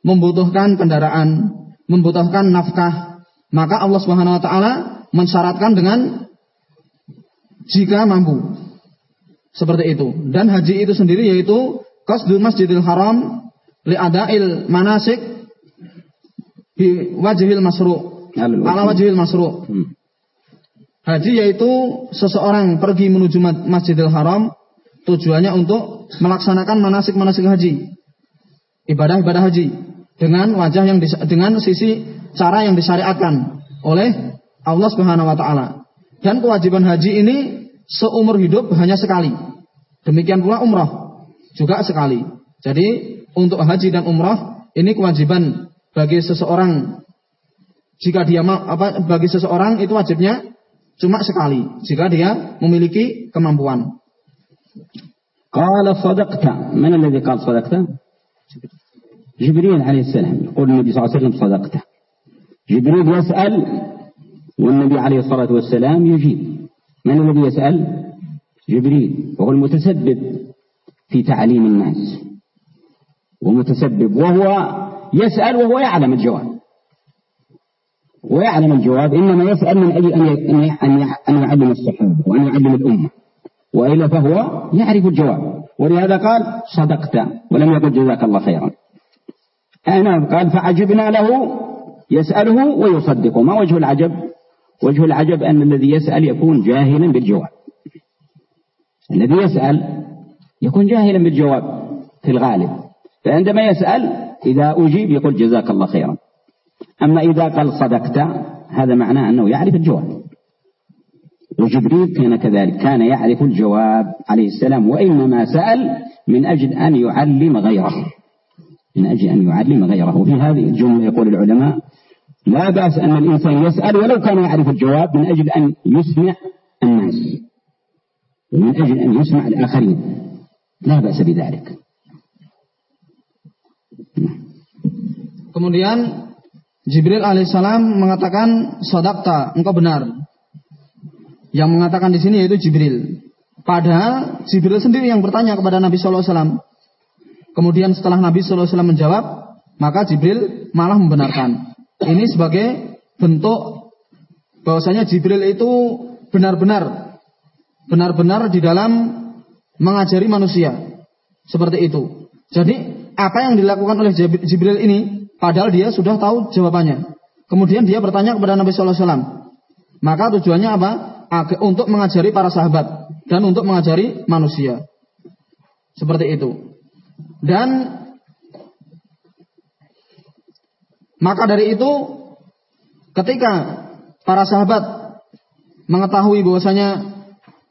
S2: membutuhkan kendaraan, membutuhkan nafkah, maka Allah Subhanahu wa taala mensyaratkan dengan jika mampu. Seperti itu. Dan haji itu sendiri yaitu qasdul Masjidil Haram li adail manasik bi wajhil masru. Ala wajhil masru. Hmm. Haji yaitu seseorang pergi menuju Masjidil Haram tujuannya untuk melaksanakan manasik-manasik haji. Ibadah-ibadah haji dengan wajah yang dengan sisi cara yang disyariatkan oleh Allah Subhanahu wa taala. Dan kewajiban haji ini seumur hidup hanya sekali. Demikian pula umrah juga sekali. Jadi untuk haji dan umrah ini kewajiban bagi seseorang jika dia apa bagi seseorang itu wajibnya cuma sekali jika dia memiliki kemampuan.
S1: قال صدقت من الذي قال صدقت جبريل عليه السلام يقول النبي صلى الله عليه وسلم صدقت جبريل يسأل والنبي عليه الصلاة والسلام يجيب. من الذي يسأل؟ جبريل وهو المتسبب في تعليم الناس. ومتسبب وهو يسأل وهو يعلم الجواب. ويعلم الجواب إنما يسأل من أجل أن يعلم الصحابة وأن يعلم الأمة. وإلا فهو يعرف الجواب. ولهذا قال صدقت ولم يقل جزاك الله خيرا. أنا قال فعجبنا له يسأله ويصدقه. ما وجه العجب؟ وجه العجب أن الذي يسأل يكون جاهلا بالجواب. الذي يسأل يكون جاهلا بالجواب في الغالب. فعندما يسأل إذا أجيب يقول جزاك الله خيرا. أما إذا قال صدقت هذا معناه أنه يعرف الجواب. وجبريل كان كذلك كان يعرف الجواب عليه السلام وإنما سأل من أجل أن يعلم غيره. من أجل أن يعلم غيره. وفي هذه الجملة يقول العلماء لا بأس أن الإنسان يسأل ولو كان يعرف الجواب من أجل أن يسمع الناس ومن أجل أن يسمع الآخرين لا بأس بذلك
S2: Kemudian Jibril alaihissalam mengatakan sodakta, engkau benar. Yang mengatakan di sini yaitu Jibril. Padahal Jibril sendiri yang bertanya kepada Nabi Shallallahu Alaihi Wasallam. Kemudian setelah Nabi Shallallahu Alaihi Wasallam menjawab, maka Jibril malah membenarkan. Ini sebagai bentuk bahwasanya Jibril itu benar-benar benar-benar di dalam mengajari manusia. Seperti itu. Jadi apa yang dilakukan oleh Jibril ini padahal dia sudah tahu jawabannya. Kemudian dia bertanya kepada Nabi sallallahu alaihi wasallam. Maka tujuannya apa? Untuk mengajari para sahabat dan untuk mengajari manusia. Seperti itu. Dan maka dari itu ketika para sahabat mengetahui bahwasanya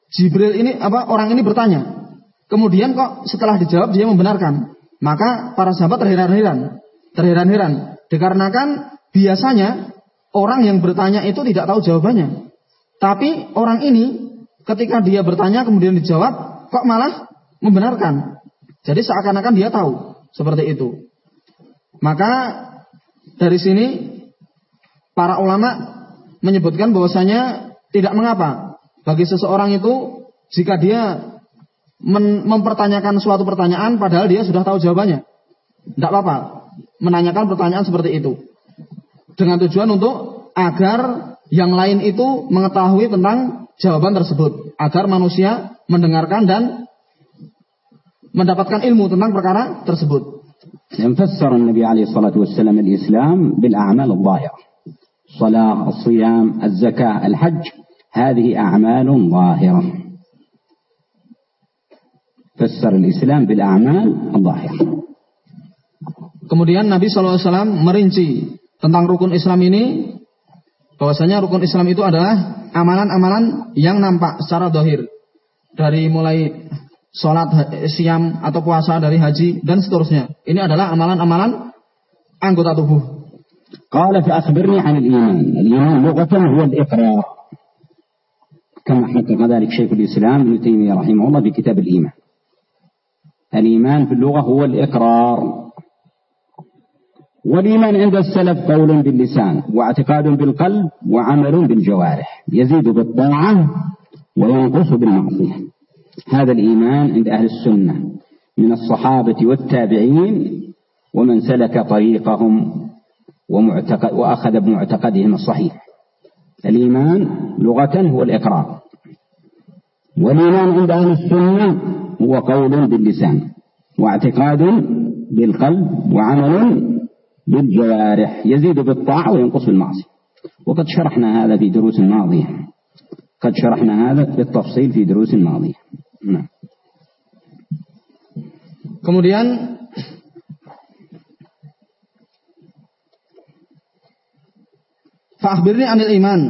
S2: Jibril ini apa orang ini bertanya, kemudian kok setelah dijawab dia membenarkan, maka para sahabat terheran-heran, terheran-heran dikarenakan biasanya orang yang bertanya itu tidak tahu jawabannya. Tapi orang ini ketika dia bertanya kemudian dijawab kok malah membenarkan. Jadi seakan-akan dia tahu seperti itu. Maka dari sini para ulama menyebutkan bahwasanya tidak mengapa bagi seseorang itu jika dia mempertanyakan suatu pertanyaan padahal dia sudah tahu jawabannya. Tidak apa-apa menanyakan pertanyaan seperti itu. Dengan tujuan untuk agar yang lain itu mengetahui tentang jawaban tersebut agar manusia mendengarkan dan mendapatkan ilmu tentang perkara tersebut.
S1: فسر النبي عليه الصلاة والسلام الإسلام بالأعمال الظاهرة الصلاة الصيام الزكاة الحج هذه أعمال ظاهرة فسر الإسلام بالأعمال الظاهرة
S2: Kemudian Nabi SAW merinci tentang rukun Islam ini bahwasanya rukun Islam itu adalah amalan-amalan yang nampak secara dohir dari mulai sholat, siam atau puasa dari haji dan seterusnya. Ini adalah amalan-amalan anggota tubuh.
S1: قال فأخبرني عن الإيمان الإيمان لغة هو الإقرار كما حقق ذلك شيخ الإسلام ابن تيمية رحمه الله في كتاب الإيمان الإيمان في اللغة هو الإقرار والإيمان عند السلف قول باللسان واعتقاد بالقلب وعمل بالجوارح يزيد بالطاعة وينقص بالمعصية هذا الإيمان عند أهل السنة من الصحابة والتابعين ومن سلك طريقهم ومعتقد وأخذ بمعتقدهم الصحيح. الإيمان لغة هو الإقرار. والإيمان عند أهل السنة هو قول باللسان واعتقاد بالقلب وعمل بالجوارح يزيد بالطاعة وينقص بالمعصية. وقد شرحنا هذا في دروس ماضية. قد شرحنا هذا بالتفصيل في دروس ماضية. Nah.
S2: Kemudian Fakhbirni anil iman.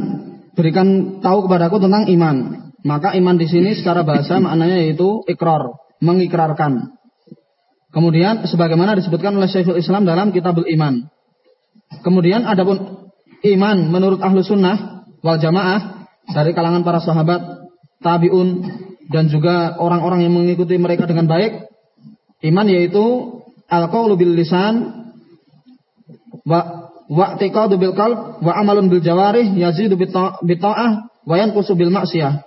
S2: Berikan tahu kepadaku tentang iman. Maka iman di sini secara bahasa maknanya yaitu ikrar, mengikrarkan. Kemudian sebagaimana disebutkan oleh Syekhul Islam dalam Kitabul Iman. Kemudian adapun iman menurut ahlu sunnah wal jamaah dari kalangan para sahabat, tabiun, dan juga orang-orang yang mengikuti mereka dengan baik. Iman yaitu al-qaulu bil lisan wa wa tiqadu bil qalb wa amalun bil jawarih yazidu bi ta'ah wa yanqusu bil maksiyah.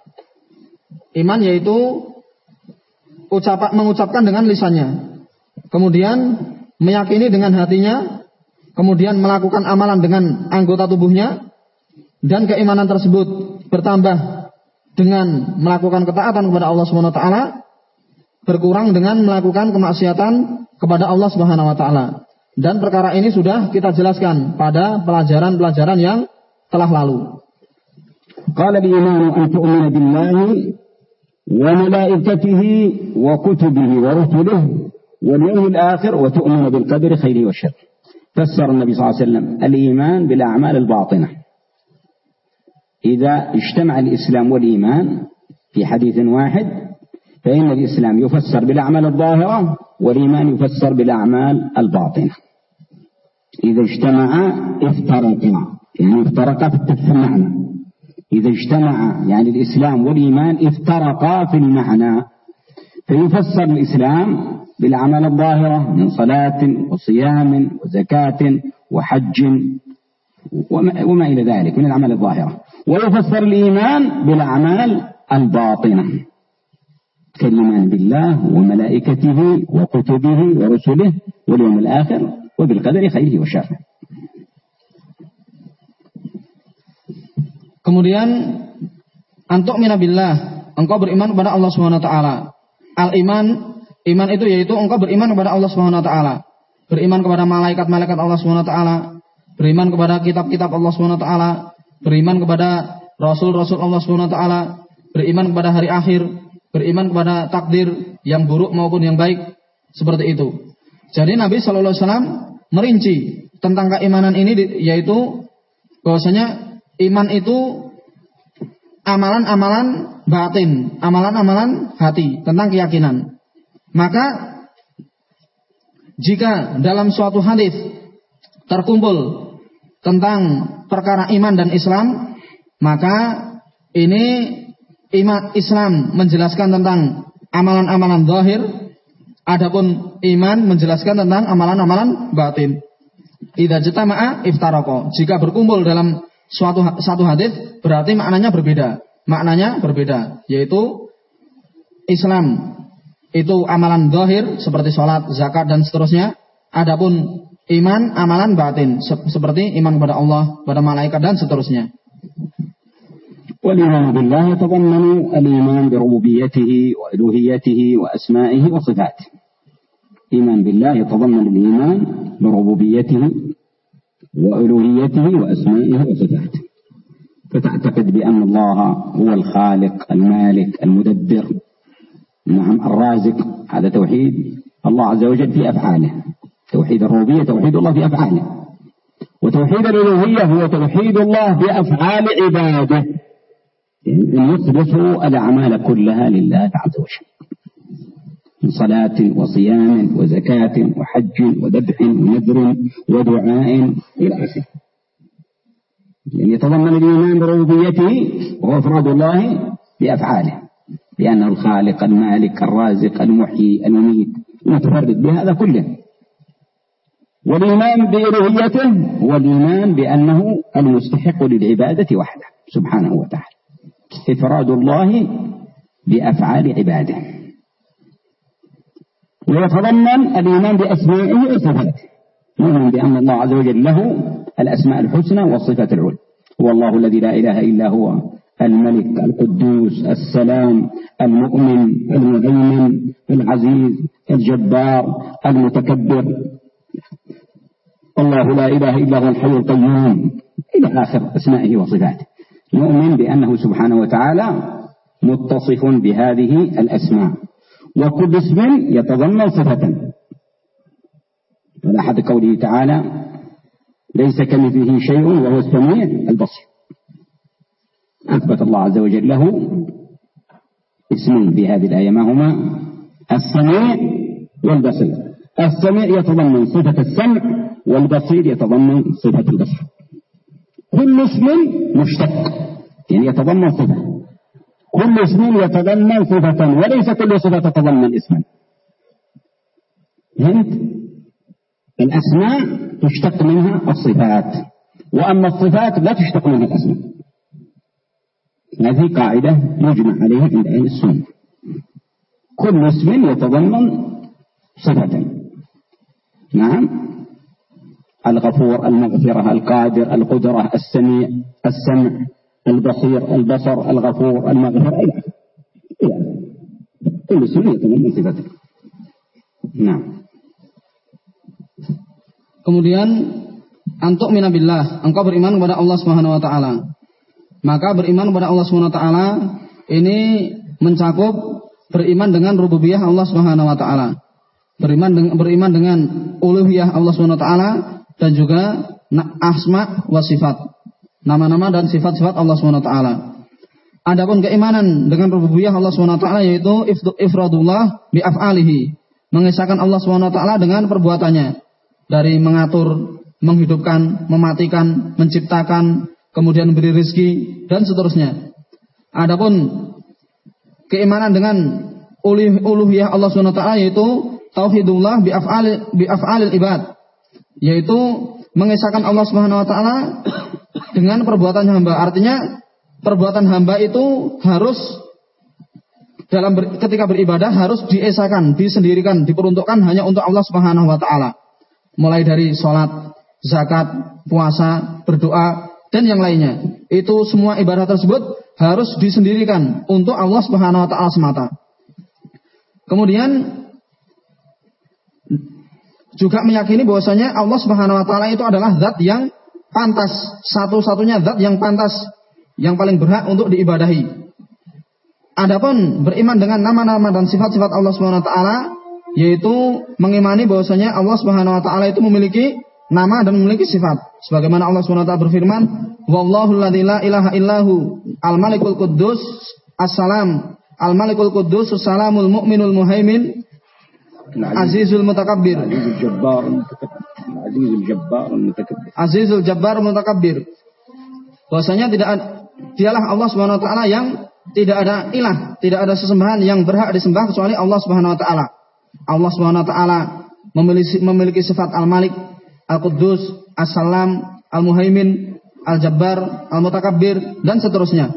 S2: Iman yaitu ucapan mengucapkan dengan lisannya, kemudian meyakini dengan hatinya, kemudian melakukan amalan dengan anggota tubuhnya, dan keimanan tersebut bertambah dengan melakukan ketaatan kepada Allah Subhanahu wa taala berkurang dengan melakukan kemaksiatan kepada Allah Subhanahu wa taala. Dan perkara ini sudah kita jelaskan pada pelajaran-pelajaran yang telah lalu.
S1: Qala bi iman an tu'mina billahi wa malaikatihi wa kutubihi wa rusulihi wal yawmil akhir wa tu'mina bil qadri khairi wa syarri. Fassara Nabi sallallahu alaihi wasallam al-iman bil a'mal al-batinah. إذا اجتمع الإسلام والإيمان في حديث واحد فإن الإسلام يفسر بالأعمال الظاهرة والإيمان يفسر بالأعمال الباطنة. إذا اجتمعا افترقا يعني افترقا في المعنى. إذا اجتمع يعني الإسلام والإيمان افترقا في المعنى فيفسر الإسلام بالأعمال الظاهرة من صلاة وصيام وزكاة وحج وما إلى ذلك من الأعمال الظاهرة ويفسر الإيمان بالأعمال الباطنة كالإيمان بالله وملائكته وكتبه ورسله واليوم الآخر وبالقدر خيره وشره
S2: Kemudian antuk minabillah, engkau beriman kepada Allah Subhanahu wa taala. Al iman Iman itu yaitu engkau beriman kepada Allah Subhanahu wa taala, beriman kepada malaikat-malaikat Allah Subhanahu wa taala, beriman kepada kitab-kitab Allah taala, beriman kepada rasul-rasul Allah taala, beriman kepada hari akhir, beriman kepada takdir yang buruk maupun yang baik, seperti itu. Jadi Nabi Shallallahu alaihi wasallam merinci tentang keimanan ini yaitu bahwasanya iman itu amalan-amalan batin, amalan-amalan hati tentang keyakinan. Maka jika dalam suatu hadis terkumpul tentang perkara iman dan Islam, maka ini iman Islam menjelaskan tentang amalan-amalan zahir, adapun iman menjelaskan tentang amalan-amalan batin. Idza jatama'a iftaraqo. Jika berkumpul dalam suatu satu hadis berarti maknanya berbeda. Maknanya berbeda, yaitu Islam itu amalan zahir seperti sholat, zakat dan seterusnya. Adapun iman amalan batin seperti iman kepada Allah, kepada malaikat dan seterusnya.
S1: والإيمان بالله يتضمن الإيمان بربوبيته وألوهيته وأسمائه وصفاته إيمان بالله يتضمن الإيمان بربوبيته وألوهيته وأسمائه وصفاته فتعتقد بأن الله هو الخالق المالك المدبر نعم الرازق هذا توحيد الله عز وجل في أفعاله توحيد الربوبية توحيد الله في أفعاله. وتوحيد الألوهية هو توحيد الله بأفعال عباده. يعني يثبت الأعمال كلها لله عز وجل. من صلاة وصيام وزكاة وحج وذبح ونذر ودعاء إلى آخره. يعني يتضمن الإيمان بربوبيته وهو إفراد الله بأفعاله لأنه الخالق المالك الرازق المحيي المميت المتفرد بهذا كله. والإيمان بإلوهيته هو الإيمان بأنه المستحق للعبادة وحده سبحانه وتعالى. إفراد الله بأفعال عباده. ويتضمن الإيمان بأسمائه وصفاته نؤمن بأن الله عز وجل له الأسماء الحسنى والصفات العلى. هو الله الذي لا إله إلا هو الملك القدوس السلام المؤمن المهيمن العزيز الجبار المتكبر. الله لا إله إلا هو الحي القيوم. إلى آخر أسمائه وصفاته. نؤمن بأنه سبحانه وتعالى متصف بهذه الأسماء. وكل اسم يتضمن صفة. على أحد قوله تعالى ليس كمثله شيء وهو السميع البصير. أثبت الله عز وجل له اسمين في هذه الآية. ما هما؟ السميع والبصير. السميع يتضمن صفة السمع والبصير يتضمن صفة البصر. كل اسم مشتق يعني يتضمن صفة. كل اسم يتضمن صفة وليس كل صفة تتضمن اسما. فهمت؟ الأسماء تشتق منها الصفات وأما الصفات لا تشتق منها الأسماء. هذه قاعدة يجمع عليها عند أهل السنة. كل اسم يتضمن صفة. نعم الغفور المغفرة القادر القدرة السميع السمع البصير البصر الغفور المغفر إلى آخره كل اسم يتضمن صفته نعم
S2: Kemudian antuk minabillah, engkau beriman kepada Allah Subhanahu wa taala. Maka beriman kepada Allah Subhanahu wa taala ini mencakup beriman dengan rububiyah Allah Subhanahu wa taala. Beriman dengan beriman dengan uluhiyah Allah Subhanahu wa taala dan juga asma wa sifat. Nama-nama dan sifat-sifat Allah Subhanahu wa taala. Adapun keimanan dengan rububiyah Allah Subhanahu wa taala yaitu ifradullah bi af'alihi, mengesahkan Allah Subhanahu wa taala dengan perbuatannya dari mengatur, menghidupkan, mematikan, menciptakan, kemudian memberi rezeki dan seterusnya. Adapun keimanan dengan uluhiyah Allah Subhanahu wa taala yaitu tauhidullah bi af'al ibad yaitu mengesahkan Allah Subhanahu wa taala dengan perbuatan hamba. Artinya perbuatan hamba itu harus dalam ber, ketika beribadah harus diesakan, disendirikan, diperuntukkan hanya untuk Allah Subhanahu wa taala mulai dari sholat, zakat, puasa, berdoa, dan yang lainnya. Itu semua ibadah tersebut harus disendirikan untuk Allah Subhanahu wa taala semata. Kemudian juga meyakini bahwasanya Allah Subhanahu wa taala itu adalah zat yang pantas, satu-satunya zat yang pantas yang paling berhak untuk diibadahi. Adapun beriman dengan nama-nama dan sifat-sifat Allah Subhanahu wa taala yaitu mengimani bahwasanya Allah Subhanahu wa taala itu memiliki nama dan memiliki sifat. Sebagaimana Allah Subhanahu wa taala berfirman, "Wallahu la ilaha illahu al-malikul quddus as-salam al-malikul quddus as-salamul mu'minul muhaimin azizul mutakabbir."
S1: Azizul jabbar Azizul jabbar mutakabbir.
S2: Azizul jabbar mutakabbir. Bahwasanya tidak dialah Allah Subhanahu wa taala yang tidak ada ilah, tidak ada sesembahan yang berhak disembah kecuali Allah Subhanahu wa taala. Allah Subhanahu wa taala memiliki, memiliki sifat Al-Malik, Al-Quddus, As-Salam, Al-Muhaimin, Al-Jabbar, Al-Mutakabbir dan seterusnya.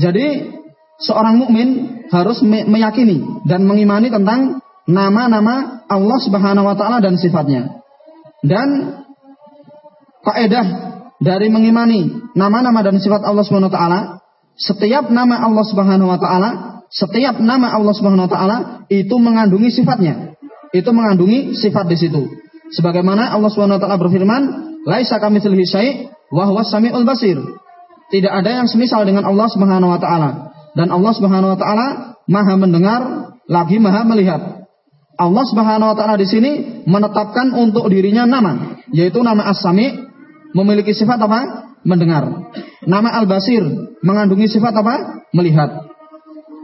S2: Jadi seorang mukmin harus meyakini dan mengimani tentang nama-nama Allah Subhanahu wa taala dan sifatnya. Dan kaidah dari mengimani nama-nama dan sifat Allah Subhanahu wa taala, setiap nama Allah Subhanahu wa taala, setiap nama Allah Subhanahu wa taala itu mengandungi sifatnya. Itu mengandungi sifat di situ. Sebagaimana Allah Subhanahu wa taala berfirman, "Laisa kamitslihi syai' wa huwas samiul basir." Tidak ada yang semisal dengan Allah Subhanahu wa taala dan Allah Subhanahu wa taala Maha mendengar lagi Maha melihat. Allah Subhanahu wa taala di sini menetapkan untuk dirinya nama, yaitu nama As-Sami memiliki sifat apa? Mendengar. Nama Al-Basir mengandungi sifat apa? Melihat.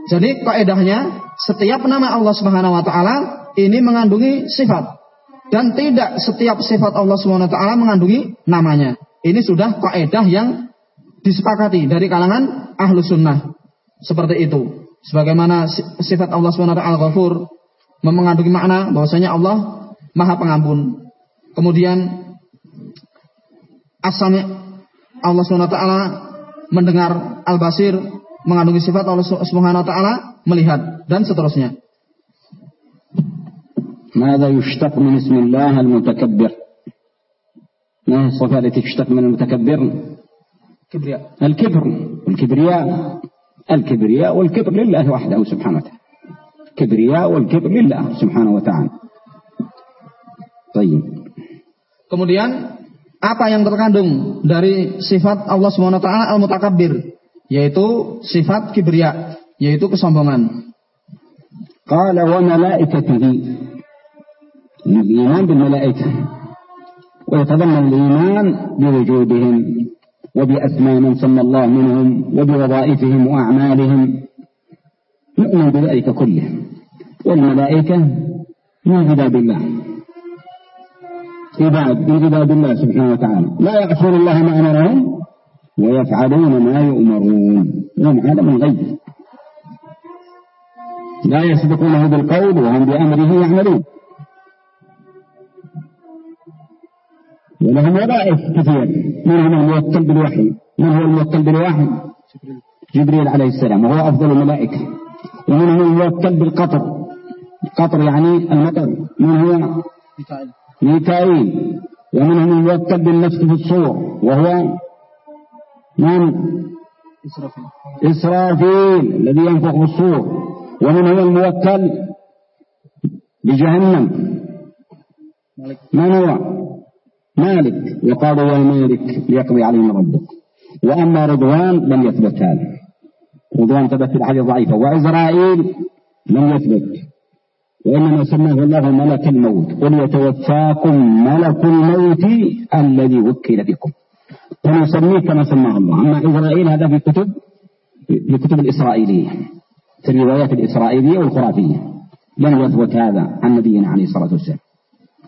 S2: Jadi kaidahnya setiap nama Allah Subhanahu wa taala ini mengandungi sifat dan tidak setiap sifat Allah Subhanahu wa taala mengandungi namanya. Ini sudah kaidah yang disepakati dari kalangan ahlu sunnah. Seperti itu. Sebagaimana sifat Allah Subhanahu wa taala Ghafur mengandungi makna bahwasanya Allah Maha Pengampun. Kemudian Asami Allah Subhanahu wa taala mendengar Al-Basir mengandungi sifat Allah Subhanahu wa taala melihat dan seterusnya.
S1: ماذا يشتق من اسم الله المتكبر ما هي الصفة التي تشتق من المتكبر
S2: كبرياء
S1: الكبر الكبرياء الكبرياء والكبر لله وحده سبحانه وتعالى الكبرياء والكبر لله سبحانه وتعالى طيب
S2: kemudian apa yang terkandung dari sifat Allah Subhanahu wa taala al-mutakabbir yaitu sifat kibriya yaitu kesombongan
S1: qala wa malaikatihi الإيمان بالملائكة ويتضمن الإيمان بوجودهم وبأسماء من سمى الله منهم وبوظائفهم وأعمالهم نؤمن بذلك كله والملائكة من عباد الله. عباد من عباد الله سبحانه وتعالى. لا يعصون الله ما أمرهم ويفعلون ما يؤمرون. هم عالم الغيب. لا يسبقونه بالقول وهم بأمره يعملون. ولهم وظائف كثير منهم الموكل بالوحي؟ من هو الموكل بالوحي؟ جبريل عليه السلام وهو أفضل الملائكة. ومنهم الموكل بالقطر؟ القطر يعني المطر. من هو؟ ميكائيل. ومنهم الموكل بالنفس في الصور؟ وهو من؟ إسرافيل. الذي ينفخ في الصور. ومنهم الموكل؟ بجهنم. من هو؟ مالك. وقال يا مالك ليقضي علينا ربك. وأما رضوان لم يثبت هذا. رضوان ثبت في الحديث ضعيفة. وإسرائيل لم يثبت وإنما سماه الله ملك الموت. قل يتوفاكم ملك الموت الذي وكل بكم. ونسميه كما سماه الله. أما إسرائيل هذا في كتب في كتب الإسرائيلية في الروايات الإسرائيلية والخرافية. لم يثبت هذا عن نبينا عليه الصلاة والسلام.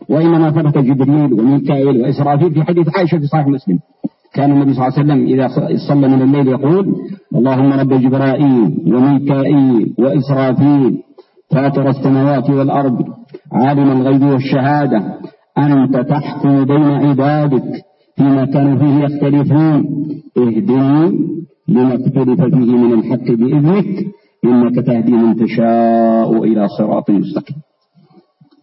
S1: وإنما ثبت جبريل وميكائيل وإسرافيل في حديث عائشة في صحيح مسلم. كان النبي صلى الله عليه وسلم إذا صلى من الليل يقول اللهم رب جبرائيل وميكائيل وإسرافيل فاتر السماوات والأرض عالم الغيب والشهادة أنت تحكم بين عبادك فيما كانوا فيه يختلفون. اهدني لما اختلف فيه من الحق بإذنك إنك تهدي من تشاء إلى صراط مستقيم.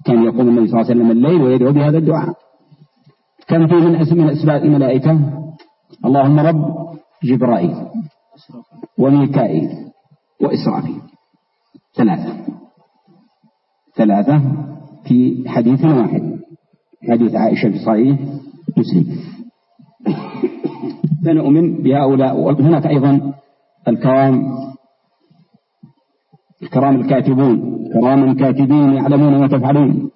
S1: كان يقول النبي صلى الله عليه وسلم الليل ويدعو بهذا الدعاء. كم فيه من أسماء الملائكة؟ اللهم رب جبرائيل وميكائيل وإسرائيل ثلاثة. ثلاثة في حديث واحد. حديث عائشة في صحيح مسلم فنؤمن بهؤلاء وهناك أيضا الكرام. الكرام الكاتبون. كرام كاتبين يعلمون ما تفعلون.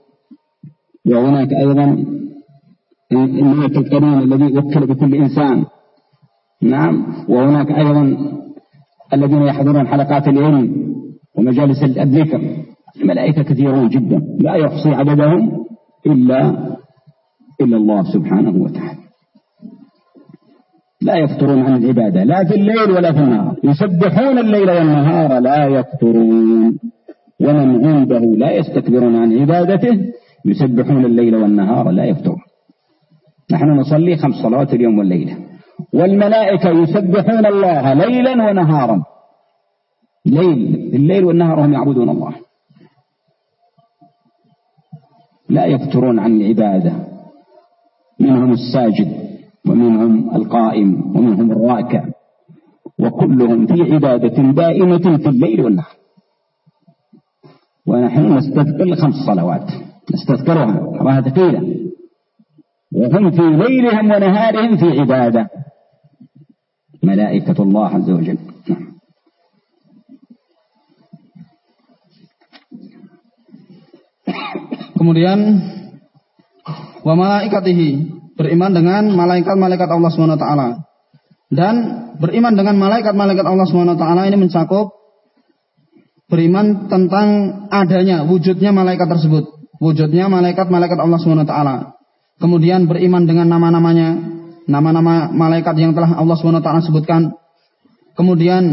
S1: وهناك أيضا الملك الكريم الذي وكل بكل إنسان. نعم. وهناك أيضا الذين يحضرون حلقات العلم ومجالس الذكر الملائكة كثيرون جدا. لا يحصي عددهم إلا إلا الله سبحانه وتعالى. لا يفترون عن العبادة. لا في الليل ولا في النهار. يسبحون الليل والنهار لا يفترون ومن عنده لا يستكبرون عن عبادته يسبحون الليل والنهار لا يفترون نحن نصلي خمس صلوات اليوم والليلة. والملائكة يسبحون الله ليلا ونهارا. ليل الليل والنهار هم يعبدون الله. لا يفترون عن العبادة. منهم الساجد ومنهم القائم ومنهم الراكع. وكلهم في عبادة دائمة في الليل والنهار. ونحن نستذكر خمس صلوات. نستذكرها صلاة ثقيلة وهم في ليلهم ونهارهم في عبادة ملائكة الله عز وجل نعم
S2: Kemudian wa malaikatihi beriman dengan malaikat-malaikat Allah SWT. Dan beriman dengan malaikat-malaikat Allah SWT ini mencakup beriman tentang adanya, wujudnya malaikat tersebut. Wujudnya malaikat-malaikat Allah SWT. Kemudian beriman dengan nama-namanya, nama-nama malaikat yang telah Allah SWT sebutkan. Kemudian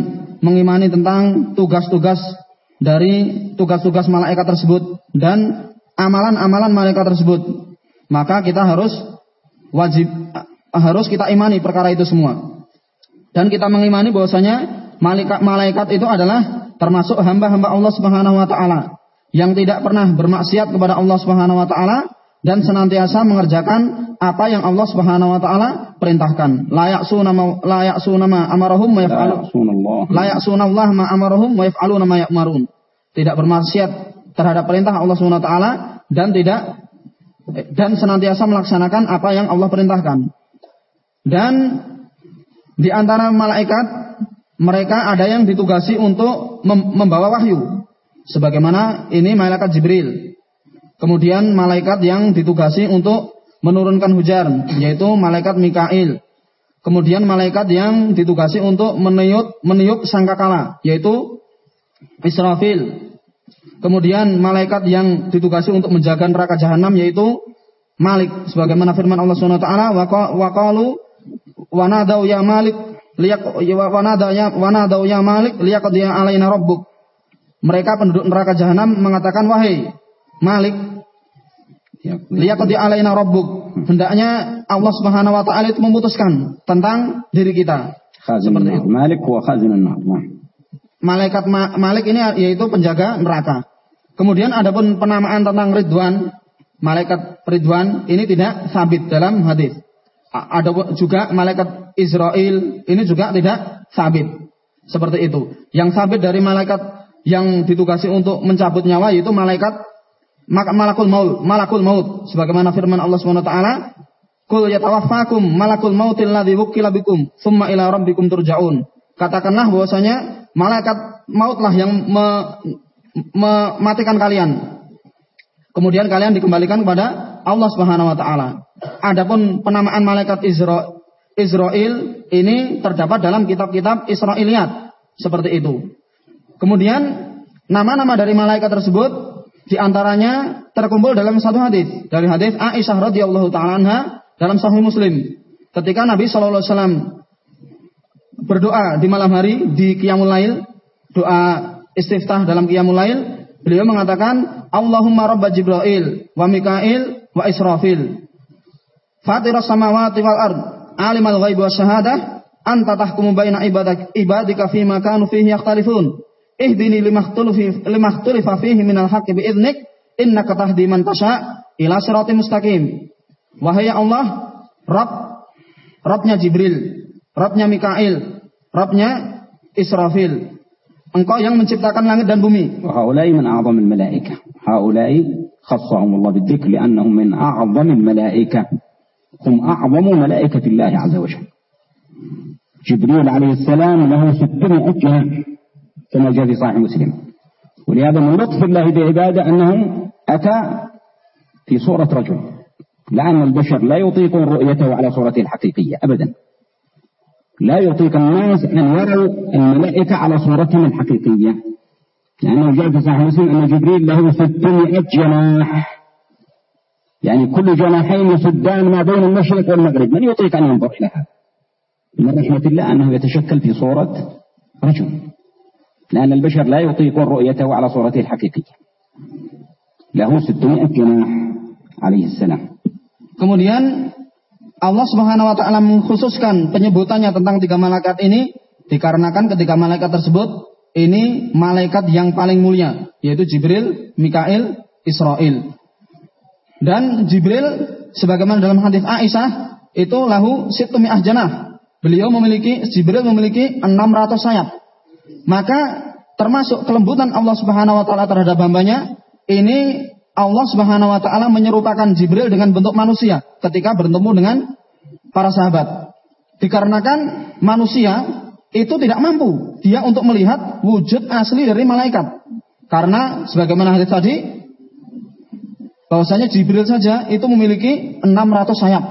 S2: mengimani tentang tugas-tugas dari tugas-tugas malaikat tersebut dan amalan-amalan malaikat tersebut. Maka kita harus wajib harus kita imani perkara itu semua. Dan kita mengimani bahwasanya malaikat malaikat itu adalah termasuk hamba-hamba Allah Subhanahu wa taala yang tidak pernah bermaksiat kepada Allah Subhanahu wa taala dan senantiasa mengerjakan apa yang Allah Subhanahu wa taala perintahkan. Layak sunama layak sunama amarahum wa yaf'alu. Layak sunallah ma amarahum wa yaf'aluna ma ya'marun. Tidak bermaksiat terhadap perintah Allah Subhanahu wa taala dan tidak dan senantiasa melaksanakan apa yang Allah perintahkan. Dan di antara malaikat mereka ada yang ditugasi untuk membawa wahyu. Sebagaimana ini malaikat Jibril. Kemudian malaikat yang ditugasi untuk menurunkan hujan, yaitu malaikat Mikail. Kemudian malaikat yang ditugasi untuk meniup meniup sangkakala, yaitu Israfil. Kemudian malaikat yang ditugasi untuk menjaga neraka jahanam yaitu Malik sebagaimana firman Allah Subhanahu wa taala wa qalu wa nadau ya Malik liyak wa nadau ya wa nadau ya Malik liyaqdi alaina rabbuk. Mereka penduduk neraka jahanam mengatakan wahai Malik liyaqdi alaina rabbuk. Hendaknya Allah Subhanahu wa taala itu memutuskan tentang diri kita.
S1: Seperti itu. Malik wa khazinun nar.
S2: Malaikat Malik ini yaitu penjaga neraka. Kemudian adapun penamaan tentang Ridwan, malaikat Ridwan ini tidak sabit dalam hadis. Ada juga malaikat Israel ini juga tidak sabit. Seperti itu. Yang sabit dari malaikat yang ditugasi untuk mencabut nyawa yaitu malaikat malakul maut, malakul maut sebagaimana firman Allah Subhanahu wa taala, "Qul yatawaffakum malakul mautil ladzi wukila bikum, ila rabbikum turja'un." Katakanlah bahwasanya malaikat mautlah yang me, mematikan kalian. Kemudian kalian dikembalikan kepada Allah Subhanahu wa taala. Adapun penamaan malaikat Isra Israel ini terdapat dalam kitab-kitab Israiliyat seperti itu. Kemudian nama-nama dari malaikat tersebut di antaranya terkumpul dalam satu hadis dari hadis Aisyah radhiyallahu taala anha dalam Sahih Muslim. Ketika Nabi Shallallahu alaihi wasallam berdoa di malam hari di Qiyamul Lail, doa istiftah dalam Qiyamul Lail, beliau mengatakan Allahumma rabb Jibril wa Mikail wa Israfil. Fatiras samawati wal ard, alimal ghaib wa syahadah, anta tahkumu baina ibadak ibadika fi ma kanu fihi yakhtalifun. اهدني لما اختلف فيه من الحق بإذنك إنك تهدي من تشاء إلى صراط مستقيم. وهي الله رب ربنya Jibril ربنya Mikail ربنya Israfil engkau من menciptakan langit dan bumi.
S1: وهؤلاء من أعظم الملائكة. هؤلاء خصهم الله بالذكر لأنهم من أعظم الملائكة. هم أعظم ملائكة الله عز وجل. جبريل عليه السلام له ستون أجهة. كما جاء في صحيح مسلم. ولهذا من لطف الله بعباده أنه أتى في صورة رجل. لأن البشر لا يطيقون رؤيته على صورته الحقيقية أبدا. لا يطيق الناس أن يروا الملائكة على صورتهم الحقيقية. لأنه جاء في صحيح مسلم أن جبريل له 600 جناح. يعني كل جناحين يسدان ما بين المشرق والمغرب. من يطيق أن ينظر إلى هذا؟ من رحمة الله أنه يتشكل في صورة رجل. لأن البشر لا يطيقون رؤيته على صورته الحقيقية له 600 جناح عليه السلام
S2: Kemudian Allah Subhanahu wa taala mengkhususkan penyebutannya tentang tiga malaikat ini dikarenakan ketiga malaikat tersebut ini malaikat yang paling mulia yaitu Jibril, Mikail, Israel. Dan Jibril sebagaimana dalam hadis Aisyah itu lahu situmi'ah janah. Beliau memiliki Jibril memiliki 600 sayap. Maka termasuk kelembutan Allah Subhanahu wa taala terhadap hambanya ini Allah Subhanahu wa taala menyerupakan Jibril dengan bentuk manusia ketika bertemu dengan para sahabat. Dikarenakan manusia itu tidak mampu dia untuk melihat wujud asli dari malaikat. Karena sebagaimana hadis tadi bahwasanya Jibril saja itu memiliki 600 sayap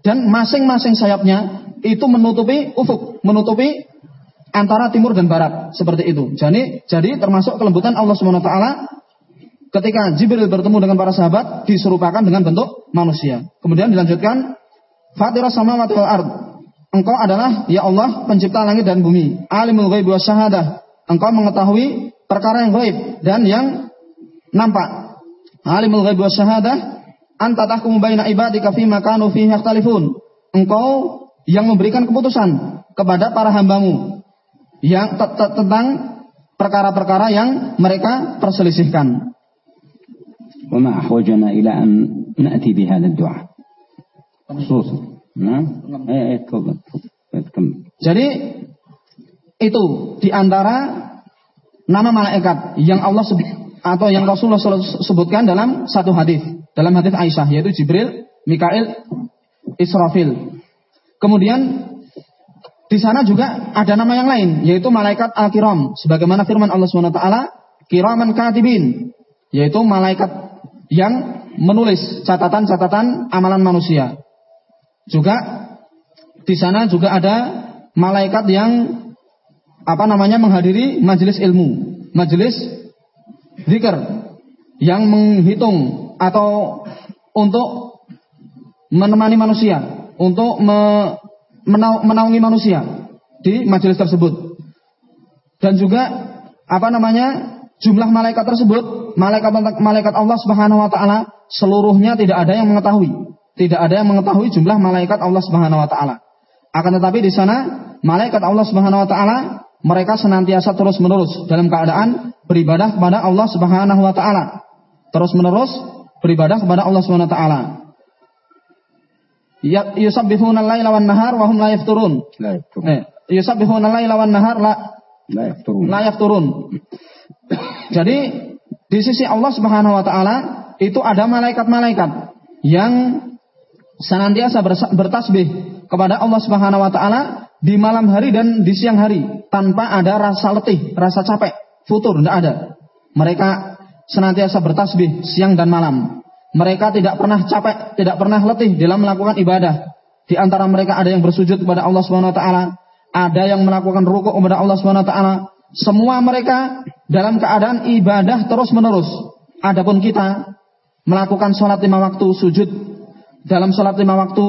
S2: dan masing-masing sayapnya itu menutupi ufuk, menutupi antara timur dan barat seperti itu. Jadi jadi termasuk kelembutan Allah Subhanahu wa taala ketika Jibril bertemu dengan para sahabat diserupakan dengan bentuk manusia. Kemudian dilanjutkan Fatirah samawati wal ard. Engkau adalah ya Allah pencipta langit dan bumi. Alimul ghaib wa syahadah. Engkau mengetahui perkara yang gaib dan yang nampak. Alimul ghaib wa syahadah anta tahkumu baina ibadika fi ma kanu fihi. Engkau yang memberikan keputusan kepada para hambamu yang tentang perkara-perkara yang mereka perselisihkan.
S1: وما أحوجنا إلى أن نأتي بهذا الدعاء خصوصا نعم تفضل
S2: jadi itu di antara nama malaikat yang Allah sebut atau yang Rasulullah sebutkan dalam satu hadis dalam hadis Aisyah yaitu Jibril, Mikail, Israfil. Kemudian di sana juga ada nama yang lain yaitu malaikat al-kiram sebagaimana firman Allah taala kiraman katibin yaitu malaikat yang menulis catatan-catatan amalan manusia. Juga di sana juga ada malaikat yang apa namanya menghadiri majelis ilmu, majelis zikir yang menghitung atau untuk menemani manusia, untuk me, menaungi manusia di majelis tersebut. Dan juga apa namanya jumlah malaikat tersebut, malaikat malaikat Allah Subhanahu wa taala seluruhnya tidak ada yang mengetahui. Tidak ada yang mengetahui jumlah malaikat Allah Subhanahu wa taala. Akan tetapi di sana malaikat Allah Subhanahu wa taala mereka senantiasa terus-menerus dalam keadaan beribadah kepada Allah Subhanahu wa taala. Terus-menerus beribadah kepada Allah Subhanahu wa taala. Ya, yusabbihuna al-laila wan nahar wa hum la yafturun. La yafturun. Eh, yusabbihuna al-laila wan nahar la la yafturun. La yafturun. Jadi di sisi Allah Subhanahu wa taala itu ada malaikat-malaikat yang senantiasa bertasbih kepada Allah Subhanahu wa taala di malam hari dan di siang hari tanpa ada rasa letih, rasa capek, futur tidak ada. Mereka senantiasa bertasbih siang dan malam. Mereka tidak pernah capek, tidak pernah letih dalam melakukan ibadah. Di antara mereka ada yang bersujud kepada Allah Subhanahu wa taala, ada yang melakukan rukuk kepada Allah Subhanahu wa taala, semua mereka dalam keadaan ibadah terus-menerus. Adapun kita melakukan sholat lima waktu sujud dalam sholat lima waktu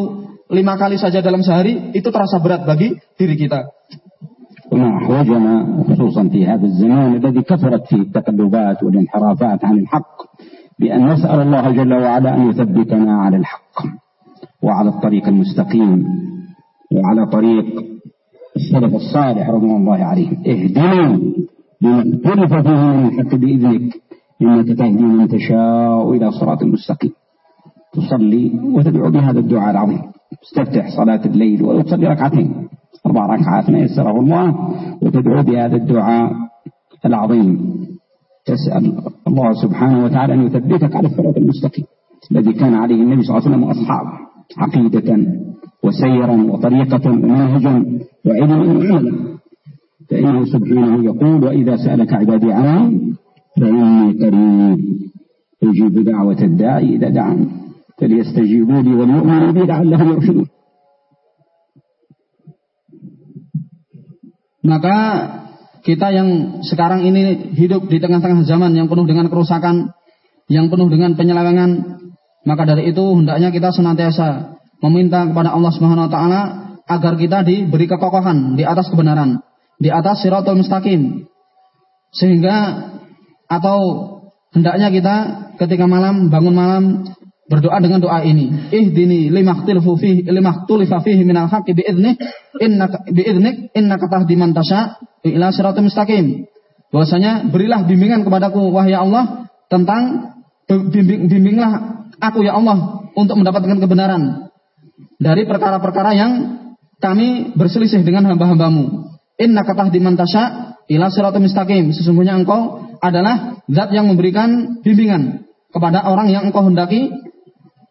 S2: lima kali saja dalam sehari itu terasa berat bagi diri kita.
S1: وما أحوجنا خصوصا في هذا الزمان الذي كثرت فيه التقلبات والانحرافات عن الحق بأن نسأل الله جل وعلا أن يثبتنا على الحق وعلى الطريق المستقيم وعلى طريق السلف الصالح رضوان الله عليهم. اهدنا لما اختلف فيه من الحق بإذنك. إنك تهدي من تشاء إلى صراط مستقيم. تصلي وتدعو بهذا الدعاء العظيم. تستفتح صلاة الليل وتصلي ركعتين. أربع ركعات ما يسره الله. وتدعو بهذا الدعاء العظيم. تسأل الله سبحانه وتعالى أن يثبتك على الصراط المستقيم الذي كان عليه النبي صلى الله عليه وسلم وأصحابه عقيدة وسيرا وطريقة ومنهجا وعلما وعملا فإنه سبحانه يقول وإذا سألك عبادي عني فإني قريب أجيب دعوة الداعي إذا دعاني فليستجيبوا لي وليؤمنوا بي لعلهم يرشدون.
S2: Maka kita yang sekarang ini hidup di tengah-tengah zaman yang penuh dengan kerusakan, yang penuh dengan penyelewengan, maka dari itu hendaknya kita senantiasa meminta kepada Allah Subhanahu wa taala agar kita diberi kekokohan di atas kebenaran, di atas siratul mustaqim. Sehingga atau hendaknya kita ketika malam bangun malam berdoa dengan doa ini. Ihdini limakhtilfu fihi limakhtulifa fihi minal haqqi bi'idnik innaka bi'idnik innaka tahdi man tasya ila siratal mustaqim. Bahwasanya berilah bimbingan kepadaku wahai ya Allah tentang bimbing, bimbinglah aku ya Allah untuk mendapatkan kebenaran dari perkara-perkara yang kami berselisih dengan hamba-hambamu. Innaka tahdi man tasya ila siratal mustaqim. Sesungguhnya engkau adalah zat yang memberikan bimbingan kepada orang yang engkau hendaki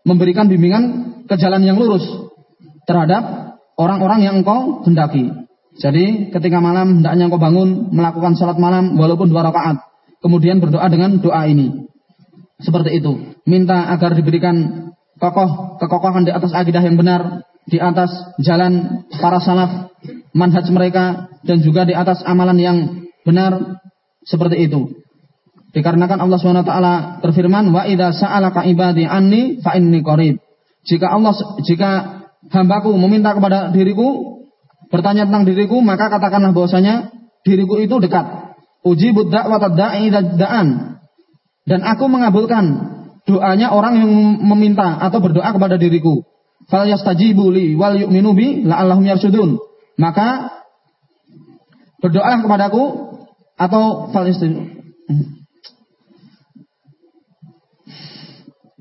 S2: memberikan bimbingan ke jalan yang lurus terhadap orang-orang yang engkau hendaki. Jadi ketika malam hendaknya engkau bangun melakukan sholat malam walaupun dua rakaat. Kemudian berdoa dengan doa ini. Seperti itu. Minta agar diberikan kokoh kekokohan di atas akidah yang benar, di atas jalan para salaf, manhaj mereka dan juga di atas amalan yang benar seperti itu. Dikarenakan Allah SWT berfirman, "Wa idza sa'alaka ibadi anni fa inni qarib." Jika Allah jika hambaku meminta kepada diriku, bertanya tentang diriku, maka katakanlah bahwasanya diriku itu dekat. Uji buddha da'i da'an. Dan aku mengabulkan doanya orang yang meminta atau berdoa kepada diriku. Fal yastajibu li wal yu'minu bi la'allahum yarsudun. Maka berdoalah kepadaku atau fal yastajibu.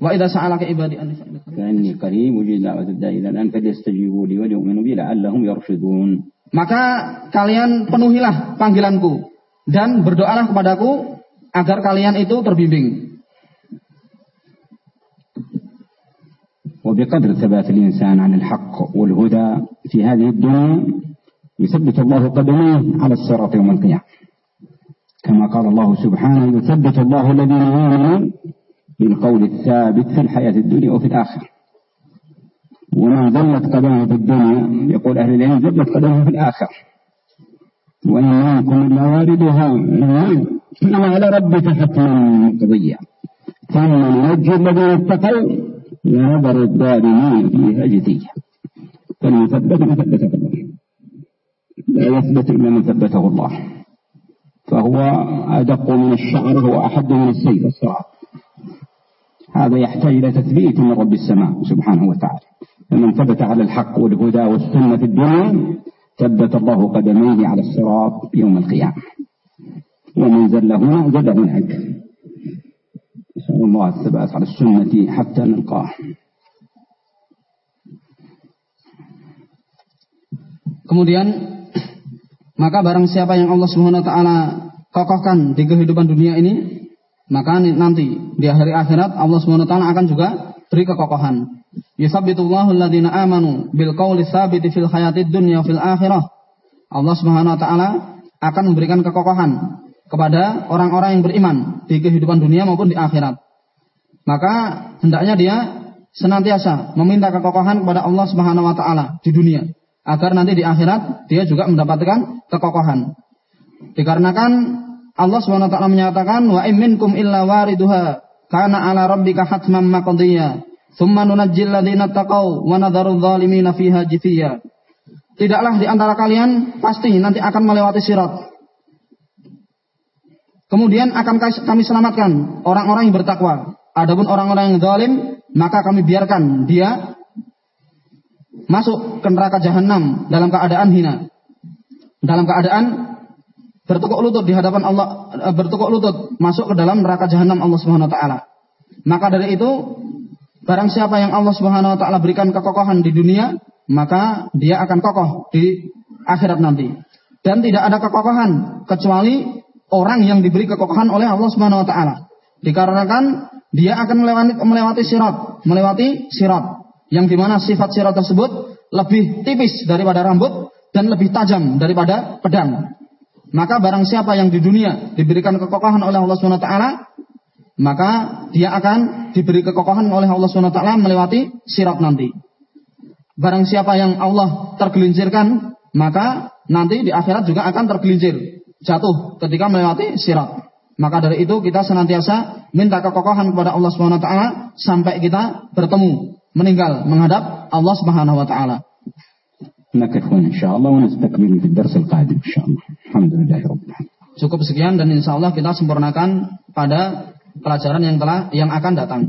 S2: Hmm. وإذا سألك عبادي أني
S1: فإني قريب أجيب دعوة الداعي إلى الآن فليستجيبوا لي وليؤمنوا بي لعلهم يرشدون
S2: Maka kalian penuhilah panggilanku dan berdoalah kepadaku agar kalian itu terbimbing.
S1: وبقدر ثبات الإنسان عن الحق والهدى في هذه الدنيا يثبت الله قدميه على الصراط يوم القيامة كما قال الله سبحانه يثبت الله الذين آمنوا بالقول الثابت في الحياة الدنيا وفي الآخرة. وما ظلت قدمه في الدنيا يقول أهل العلم ظلت قدمه في الآخرة. وإن منكم إلا واردها إنما على ربك حتما قضية. ثم ننجي الذين اتقوا ونذر الظالمين فيها جثية فمن ثبت ما ثبته الله. لا يثبت إلا من ثبته الله. فهو أدق من الشعر وأحد من السيف الصراط هذا يحتاج إلى تثبيت من رب السماء سبحانه وتعالى. فمن ثبت على الحق والهدى والسنة في الدنيا ثبت الله قدميه على الصراط يوم القيامة. ومن زل هنا زل هناك نسأل الله الثبات على السنة حتى نلقاه.
S2: Kemudian maka barang siapa yang Allah Subhanahu wa taala kokohkan di kehidupan dunia ini maka nanti di hari akhirat Allah taala akan juga beri kekokohan. Yusabbitullahu alladziina amanu bil qawli tsabiti fil dunya fil akhirah. Allah Subhanahu wa taala akan memberikan kekokohan kepada orang-orang yang beriman di kehidupan dunia maupun di akhirat. Maka hendaknya dia senantiasa meminta kekokohan kepada Allah Subhanahu wa taala di dunia agar nanti di akhirat dia juga mendapatkan kekokohan. Dikarenakan Allah SWT menyatakan wa minkum illa wariduha kana ala rabbika hatman maqdiya thumma nunajjil ladzina taqaw wa nadharu dhalimina fiha jithiya Tidaklah di antara kalian pasti nanti akan melewati sirat. Kemudian akan kami selamatkan orang-orang yang bertakwa. Adapun orang-orang yang zalim, maka kami biarkan dia masuk ke neraka jahanam dalam keadaan hina. Dalam keadaan bertukuk lutut di hadapan Allah eh, bertukuk lutut masuk ke dalam neraka jahanam Allah Subhanahu wa taala. Maka dari itu barang siapa yang Allah Subhanahu wa taala berikan kekokohan di dunia, maka dia akan kokoh di akhirat nanti. Dan tidak ada kekokohan kecuali orang yang diberi kekokohan oleh Allah Subhanahu wa taala. Dikarenakan dia akan melewati melewati sirat, melewati sirat yang di mana sifat sirat tersebut lebih tipis daripada rambut dan lebih tajam daripada pedang. Maka barang siapa yang di dunia diberikan kekokohan oleh Allah taala, maka dia akan diberi kekokohan oleh Allah taala melewati sirat nanti. Barang siapa yang Allah tergelincirkan, maka nanti di akhirat juga akan tergelincir, jatuh ketika melewati sirat. Maka dari itu kita senantiasa minta kekokohan kepada Allah taala sampai kita bertemu, meninggal menghadap Allah taala.
S1: نكتفون إن شاء الله ونستكمل في الدرس القادم إن شاء الله الحمد لله رب العالمين
S2: Cukup sekian dan insya Allah kita sempurnakan pada pelajaran yang telah yang akan datang.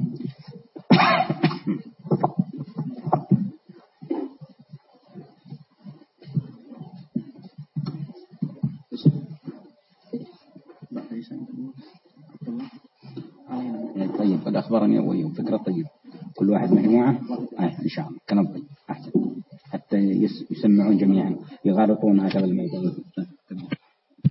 S1: طيب قد أخبرني أبوي فكرة طيبة كل واحد مجموعة آه إن شاء الله كلام طيب أحسن حتى يسمعون جميعا يغالطون هكذا الميدان.